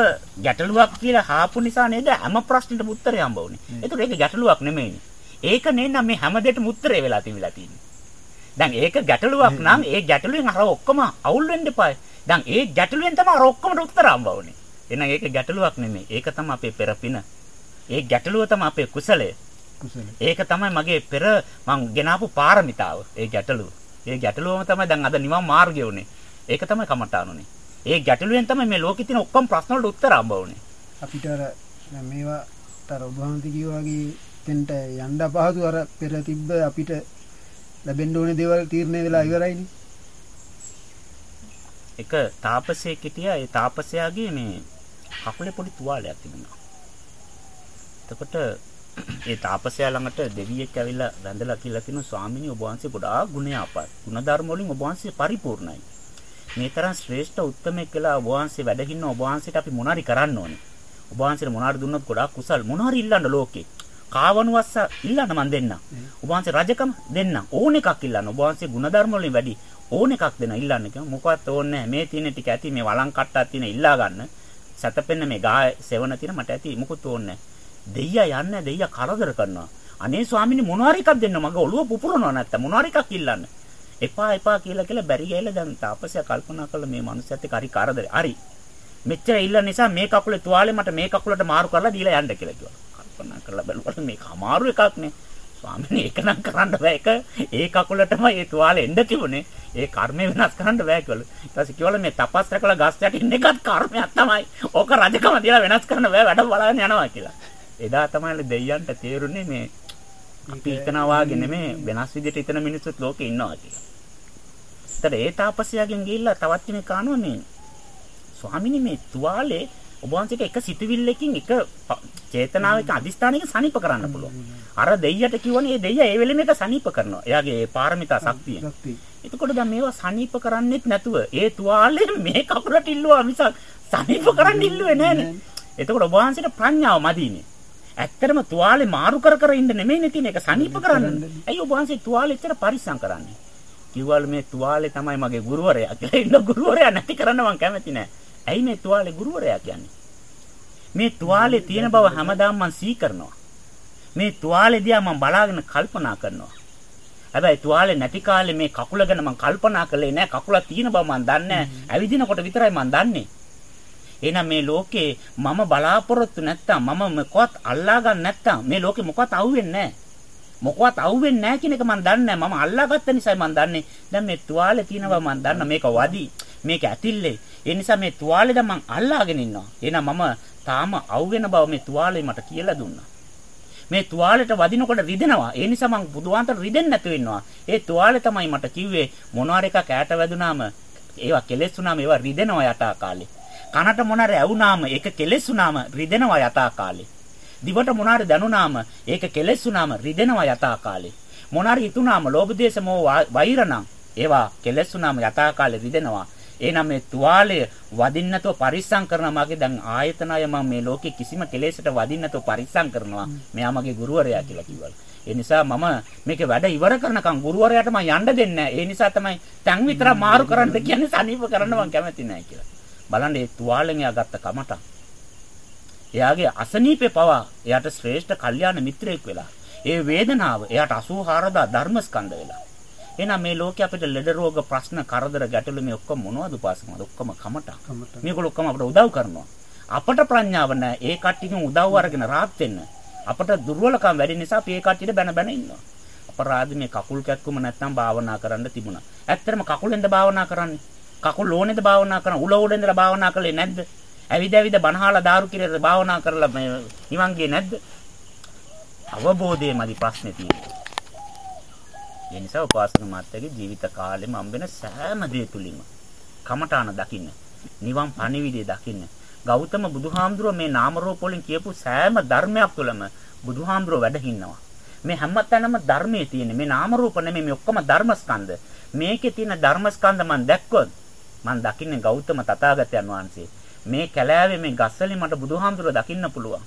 ගැටලුවක් කියලා හාපු නිසා නේද හැම ප්‍රශ්නෙටම උත්තරේ හම්බ වුනේ. ඒතකොට ඒක ගැටලුවක් නෙමෙයිනේ. ඒක නේනම් මේ හැම දෙයකටම උත්තරේ වෙලා තිබිලා තියෙන්නේ. දැන් ඒක ගැටලුවක් නම් ඒ ගැටලුවෙන් අර ඔක්කොම අවුල් වෙන්න එපා. දැන් ඒ ගැටලුවෙන් තමයි ඔක්කොමට උත්තර හම්බ වුනේ. එහෙනම් ඒක ගැටලුවක් නෙමෙයි. ඒක තමයි අපේ පෙරපින. ඒ ගැටලුව තමයි අපේ කුසලය.
කුසල.
ඒක තමයි මගේ පෙර මං ගෙනාපු පාරමිතාව. ඒ ගැටලුව. ඒ ගැටලුවම තමයි දැන් අද නිවන් මාර්ගය උනේ. ඒක තමයි කමටානුනේ. ඒ ගැටලුවෙන් තමයි මේ ලෝකෙ තියෙන ඔක්කොම ප්‍රශ්න වලට උත්තර හම්බ වුනේ.
අපිට අර මේවා තර ඔබ වහන්සේ කිව්වා වගේ තෙන්ට යන්න අපහසු අර පෙර තිබ්බ අපිට ලැබෙන්න ඕනේ දේවල් තීරණය වෙලා ඉවරයිනේ.
එක තාපසයෙක් හිටියා. ඒ තාපසයාගේ මේ කකුලේ පොඩි තුවාලයක් තිබුණා. එතකොට ඒ තාපසයා ළඟට දෙවියෙක් ඇවිල්ලා වැඳලා කියලා කියනවා ස්වාමීනි ඔබ වහන්සේ ගොඩාක් ගුණයාපත්. ගුණධර්ම වලින් ඔබ වහන්සේ පරිපූර්ණයි. මේ තරම් ශ්‍රේෂ්ඨ උත්මයෙක් කියලා ඔබ වහන්සේ වැඩ ඉන්න ඔබ වහන්සේට අපි මොනාරි කරන්න ඕනේ. ඔබ වහන්සේට මොනාරි දුන්නොත් ගොඩාක් කුසල් මොනාරි ඉල්ලන්න ලෝකේ. කාවණුවස්ස ඉල්ලන්න මන් දෙන්න. ඔබ වහන්සේ රජකම දෙන්න. ඕන එකක් ඉල්ලන්න. ඔබ වහන්සේ ගුණධර්ම වලින් වැඩි ඕන එකක් දෙන්න ඉල්ලන්න කිව්වා. මොකවත් ඕනේ නැහැ. මේ තියෙන ටික ඇති මේ වළං කට්ටක් තියෙන ඉල්ලා ගන්න. සතපෙන්න මේ ගා සෙවණ තියෙන මට ඇති මොකුත් ඕනේ නැහැ. දෙයියා යන්නේ දෙයියා කරදර කරනවා. අනේ ස්වාමීනි මොනවාරි එකක් දෙන්න මගේ ඔළුව පුපුරනවා නැත්තම් මොනවාරි එකක් ඉල්ලන්න. එපා එපා කියලා කියලා බැරි ගෑලා දැන් තාපසයා කල්පනා කළා මේ මනුස්සයත් එක්ක හරි කරදරයි. හරි. මෙච්චර ඉල්ලන නිසා මේ කකුලේ තුවාලේ මට මේ කකුලට මාරු කරලා දීලා යන්න කියලා කිව්වා. කල්පනා කරලා බලුවට මේක අමාරු එකක් නේ. ස්වාමීනි ඒක නම් කරන්න බෑ ඒක ඒ කකුලටම ඒ තුවාලේ එන්න තිබුණේ. ඒ කර්මය වෙනස් කරන්න බෑ කියලා. ඊට පස්සේ කිව්වල මේ තපස් රැකලා ගස් යට ඉන්න එකත් කර්මයක් තමයි. ඕක රජකම දීලා වෙනස් කරන්න බෑ වැඩ බලන්න යනවා කියලා. එදා තමයි දෙයයන්ට තේරුනේ මේ අපි හිතනවා නෙමෙයි වෙනස් විදිහට හිතන මිනිස්සුත් ලෝකේ ඉන්නවා කියලා. ඒතර ඒ තාපසයාගෙන් ගිහිල්ලා තවත් කෙනෙක් කනවා මේ ස්වාමිනේ මේ තුවාලේ ඔබ වහන්සේට එක සිතුවිල්ලකින් එක චේතනාවක අදිස්ථානයක සනීප කරන්න පුළුවන්. අර දෙයියට කිව්වනේ ඒ දෙයියා ඒ වෙලෙම එක සනීප කරනවා. එයාගේ ඒ පාරමිතා ශක්තිය. එතකොට දැන් මේවා සනීප කරන්නෙත් නැතුව ඒ තුවාලේ මේ කකුලට ඉල්ලුවා මිසක් සනීප කරන්න ඉල්ලුවේ නෑනේ. එතකොට ඔබ වහන්සේට ප්‍රඥාව මදීනේ. ඇත්තටම තුවාලේ මාරු කර කර ඉන්න නෙමෙයිනේ තියෙන එක සනීප කරන්න. ඇයි ඔබ වහන්සේ තුවාලේ එච්චර පරිස්සම් කරන්නේ? කිව්වල මේ තුවාලේ තමයි මගේ ගුරුවරයා කියලා. ඉන්න ගුරුවරයා නැති කරන්න මං කැමති නෑ. ඇයි මේ තුවාලේ ගුරුවරයා කියන්නේ? මේ තුවාලේ තියෙන බව හැමදාම මං සිහි කරනවා. මේ තුවාලේ දිහා මං බලාගෙන කල්පනා කරනවා. හැබැයි තුවාලේ නැති කාලේ මේ කකුල ගැන මං කල්පනා කළේ නෑ. කකුල තියෙන බව මං දන්නේ නෑ. ඇවිදිනකොට විතරයි මං දන්නේ. එහෙනම් මේ ලෝකේ මම බලාපොරොත්තු නැත්තම් මම මොකවත් අල්ලා ගන්න නැත්තම් මේ ලෝකේ මොකවත් අහුවෙන්නේ නැහැ. මොකවත් අහුවෙන්නේ නැහැ කියන එක මම දන්නේ නැහැ. මම අල්ලාගත්ත නිසායි මම දන්නේ. දැන් මේ තුවාලේ තියෙනවා මම දන්න මේක වදි. මේක ඇතිල්ලේ. ඒ නිසා මේ තුවාලේ දැන් මම අල්ලාගෙන ඉන්නවා. එහෙනම් මම තාම අහුවෙන බව මේ තුවාලේ මට කියලා දුන්නා. මේ තුවාලෙට වදිනකොට රිදෙනවා. ඒ නිසා මම බුදුහාන්තර රිදෙන්නේ නැතුව ඉන්නවා. ඒ තුවාලේ තමයි මට කිව්වේ මොනවාර එකක් ඈට වැදුනාම ඒවා කෙලෙස් වුනාම ඒවා රිදෙනවා යටා කාලේ. කනට මොනාර ඇවුනාම ඒක කෙලෙස් වුනාම රිදෙනවා යථා කාලේ. දිවට මොනාර දැනුනාම ඒක කෙලෙස් වුනාම රිදෙනවා යථා කාලේ. මොනාර හිතුනාම ලෝභ දේශ මොහ වෛරණං ඒවා කෙලෙස් වුනාම යථා කාලේ රිදෙනවා. එහෙනම් මේ තුවාලය වදින්න නැතුව පරිස්සම් කරනවා මගේ දැන් ආයතනය මම මේ ලෝකේ කිසිම කෙලෙසට වදින්න නැතුව පරිස්සම් කරනවා. මෙයා මගේ ගුරුවරයා කියලා කිව්වලු. ඒ නිසා මම මේක වැඩ ඉවර කරනකම් ගුරුවරයාට මම යන්න දෙන්නේ නැහැ. ඒ නිසා තමයි තැන් විතර මාරු කරන්න කියන්නේ සනීප කරන්න මම කැමති නැහැ කියලා. බලන්න ඒ තුවාලෙන් එයා ගත්ත කමට. එයාගේ අසනීපේ පවා එයාට ශ්‍රේෂ්ඨ කල්යාණ මිත්‍රයෙක් වෙලා. ඒ වේදනාව එයාට 84000 ධර්මස්කන්ධ වෙලා. එහෙනම් මේ ලෝකේ අපිට ලෙඩ රෝග ප්‍රශ්න කරදර ගැටලු මේ ඔක්කොම මොනවද උපාසකමද ඔක්කොම කමට. මේගොල්ලෝ ඔක්කොම අපිට උදව් කරනවා. අපට ප්‍රඥාව නැහැ. ඒ කට්ටියකින් උදව් අරගෙන rahat වෙන්න. අපට දුර්වලකම් වැඩි නිසා අපි ඒ කට්ටියට බැන බැන ඉන්නවා. අපරාධ මේ කකුල් කැක්කුම නැත්තම් භාවනා කරන්න තිබුණා. ඇත්තටම කකුලෙන්ද භාවනා කරන්නේ? කකුල් ඕනේද භාවනා කරන උල උඩ ඉඳලා භාවනා කළේ නැද්ද? ඇවිද ඇවිද බනහලා දාරු කිරේද භාවනා කරලා මේ නිවන් ගියේ නැද්ද? අවබෝධයමදි ප්‍රශ්නේ තියෙන්නේ. ඒ නිසා උපාසක මාත්‍යගේ ජීවිත කාලෙම හම්බෙන සෑම දේ තුලින්ම කමඨාන දකින්න. නිවන් පණිවිඩය දකින්න. ගෞතම බුදුහාමුදුරුව මේ නාම රූප වලින් කියපු සෑම ධර්මයක් තුළම බුදුහාමුදුරුව වැඩ ඉන්නවා. මේ හැමතැනම ධර්මයේ තියෙන මේ නාම රූප නෙමෙයි මේ ඔක්කොම ධර්මස්කන්ධ. මේකේ තියෙන ධර්මස්කන්ධ මම දැක්කොත් මම දකින්නේ ගෞතම තථාගතයන් වහන්සේ. මේ කැලෑවේ මේ ගස්වලින් මට බුදුහාමුදුරුව දකින්න පුළුවන්.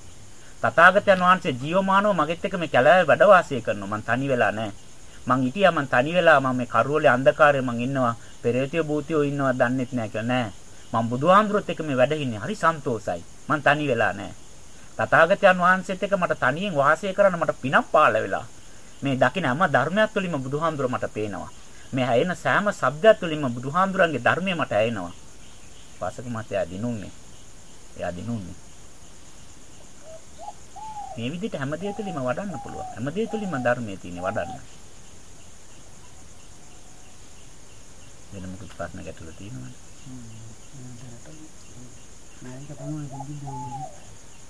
තථාගතයන් වහන්සේ ජීවමානව මගෙත් එක්ක මේ කැලෑවේ වැඩ වාසය කරනවා. මං තනි වෙලා නැහැ. මං හිටියා මං තනි වෙලා මම මේ කරවලේ අන්ධකාරයේ මං ඉන්නවා. පෙරේතයෝ භූතයෝ ඉන්නවා දන්නෙත් නැහැ කියලා නෑ. මං බුදුහාමුදුරුවොත් එක්ක මේ වැඩ ඉන්නේ. හරි සන්තෝසයි. මං තනි වෙලා නැහැ. තථාගතයන් වහන්සේත් එක්ක මට තනියෙන් වාසය කරන්න මට පිනක් පාළ වෙලා. මේ දකින හැම ධර්මයක් තුළින්ම බුදුහාමුදුර මට පේනවා. මේ ඇයෙන සෑම શબ્දයක් තුළින්ම බුදුහාමුදුරන්ගේ ධර්මය මට ඇයෙනවා. වාසක මත එයා දිනුන්නේ. එයා දිනුන්නේ. මේ විදිහට හැම දෙය තුළින්ම වඩන්න පුළුවන්. හැම දෙය තුළින්ම ධර්මයේ තියෙන වඩන්න. වෙන මොකද ප්‍රශ්න ගැටලු තියෙනවද?
නෑ ඒක තමයි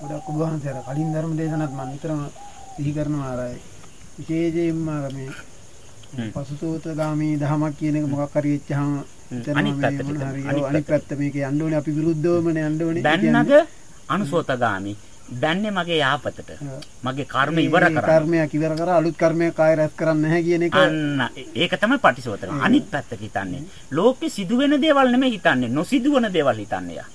ගොඩක් ඔබ වහන්සේ අර කලින් ධර්ම දේශනාත් මම නිතරම සිහි කරනවා අර විශේෂයෙන්ම මේ පසුසෝතගාමී දහමක් කියන එක මොකක් හරි වෙච්චහම
අනිත් පැත්තට
අනිත් පැත්ත මේක යන්න ඕනේ. අපි විරුද්ධවමනේ යන්න ඕනේ.
දැන්නග අනුසෝතගාමී දැන්නේ මගේ යාපතට මගේ කර්ම ඉවර කරා
කර්මයක් ඉවර කරා අලුත් කර්මයක් ආය රැස් කරන්න නැහැ කියන එක
අන්න ඒක තමයි පටිසෝතන අනිත් පැත්තට හිතන්නේ ලෝකෙ සිදුවෙන දේවල් නෙමෙයි හිතන්නේ නොසිදුවන දේවල් හිතන්නේ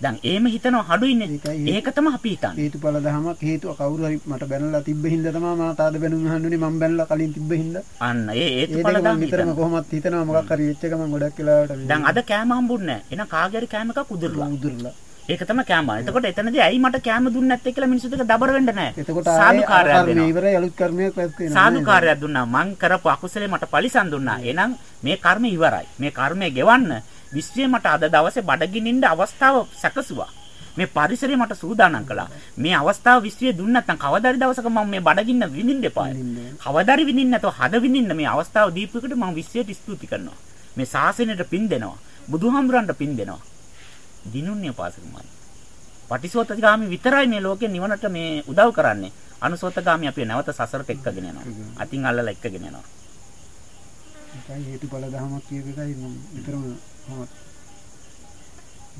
දැන් එහෙම හිතනවා හඩුයිනේ. ඒක තමයි අපි හිතන්නේ.
හේතුඵල ධමයක් හේතුව කවුරු හරි මට බැනලා තිබ්බ හින්දා තමයි මම තාද බැනුම් අහන්නේ මම බැනලා කලින් තිබ්බ හින්දා.
අන්න ඒ හේතුඵල ධම
නිතරම කොහොමත් හිතනවා මොකක් හරි වෙච්ච එක මම ගොඩක් වෙලාවට.
දැන් අද කෑම හම්බුන්නේ නැහැ. එහෙනම් කාගේ හරි කෑම එකක් උදුරලා.
උදුරලා.
ඒක තමයි කෑම. එතකොට එතනදී ඇයි මට කෑම දුන්නේ නැත්තේ කියලා මිනිස්සුත් එක දබර වෙන්න නැහැ.
එතකොට සාදුකාරයක් දෙනවා. ඉවරයි අලුත් කර්මයක් රැස් වෙනවා.
සාදුකාරයක් දුන්නා. මං කරපු අකුසලේ මට පරිසම් දුන්නා. එහෙනම් මේ කර්ම ඉවරයි. මේ කර්මය ගෙවන්න විශ්වයේ මට අද දවසේ බඩගිනින්න අවස්ථාව සැකසුවා. මේ පරිසරය මට සූදානම් කළා. මේ අවස්ථාව විශ්වයේ දුන්න නැත්නම් කවදාරි දවසක මම මේ බඩගින්න විඳින්න එපායි. කවදාරි විඳින්න නැතව හද විඳින්න මේ අවස්ථාව දීපු එකට මම විශ්වයට ස්තුති කරනවා. මේ ශාසනයට පින් දෙනවා. බුදුහාමුදුරන්ට පින් දෙනවා. දිනුන්නේ පාසක මායි. පටිසෝතගාමි විතරයි මේ ලෝකේ නිවනට මේ උදව් කරන්නේ. අනුසෝතගාමි අපි නැවත සසරට එක්කගෙන යනවා. අතින් අල්ලලා එක්කගෙන යනවා.
ඒකයි හේතුඵල ධමයක් කියප එකයි විතරම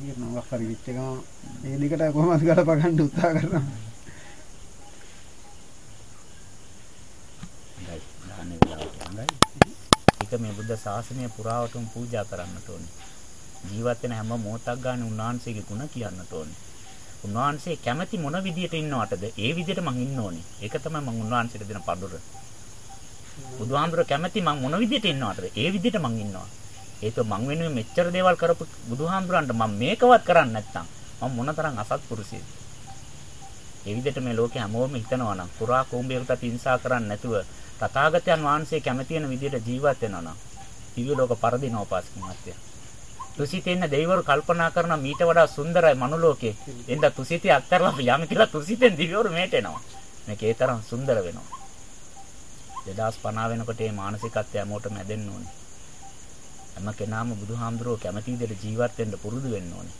ඒක මොකක් හරි වෙච්ච ගම මේ දෙකට කොහොමද ගලප ගන්න උත්සාහ කරනවා.
ඒක මේ බුද්ධ ශාසනය පුරාවටම පූජා කරන්නට ඕනේ. ජීවත් වෙන හැම මොහොතක් ගන්න උන්වහන්සේගේ ගුණ කියන්නට ඕනේ. උන්වහන්සේ කැමැති මොන විදියට ඉන්නවටද ඒ විදියට මං ඉන්න ඕනේ. ඒක තමයි මං උන්වහන්සේට දෙන පඩුර. බුදුහාමුදුර කැමැති මං මොන විදියට ඉන්නවටද ඒ විදියට මං ඉන්නවා. ඒක මං වෙනුවෙන් මෙච්චර දේවල් කරපු බුදුහාමුදුරන්ට මම මේකවත් කරන්නේ නැත්නම් මම මොනතරම් අසත්පුරුෂයෙක්ද? ඒ විදිහට මේ ලෝකේ හැමෝම හිතනවා නම් පුරා කෝඹයකට හිංසා කරන්නේ නැතුව තථාගතයන් වහන්සේ කැමති වෙන විදිහට ජීවත් වෙනවා නම් දිව්‍ය ලෝක පරදිනව පාස්ක මාත්‍ය. තුසිතෙන්න දෙවිවරු කල්පනා කරන මීට වඩා සුන්දරයි මනුලෝකේ. එඳ තුසිතේ අත්තරලා යම් කියලා තුසිතෙන් දිව්‍යවරු මේට එනවා. මේක ඒ තරම් සුන්දර වෙනවා. 2050 වෙනකොට මේ මානසිකත්වය හැමෝටම ඇදෙන්න ඕනේ. හැම කෙනාම බුදුහාමුදුරුවෝ කැමති විදිහට ජීවත් වෙන්න පුරුදු වෙන්න ඕනේ.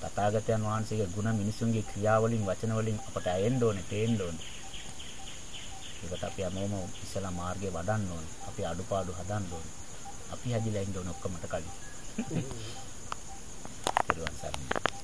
තථාගතයන් වහන්සේගේ ගුණ මිනිසුන්ගේ ක්‍රියාවලින් වචන වලින් අපට ඇයෙන්න ඕනේ, තේන්න ඕනේ. ඒකට අපි හැමෝම ඉස්සලා මාර්ගේ වඩන්න ඕනේ. අපි අඩුපාඩු හදන්න ඕනේ. අපි හැදිලා ඉන්න ඕන ඔක්කොමට කලින්. පෙරවන් සරණයි.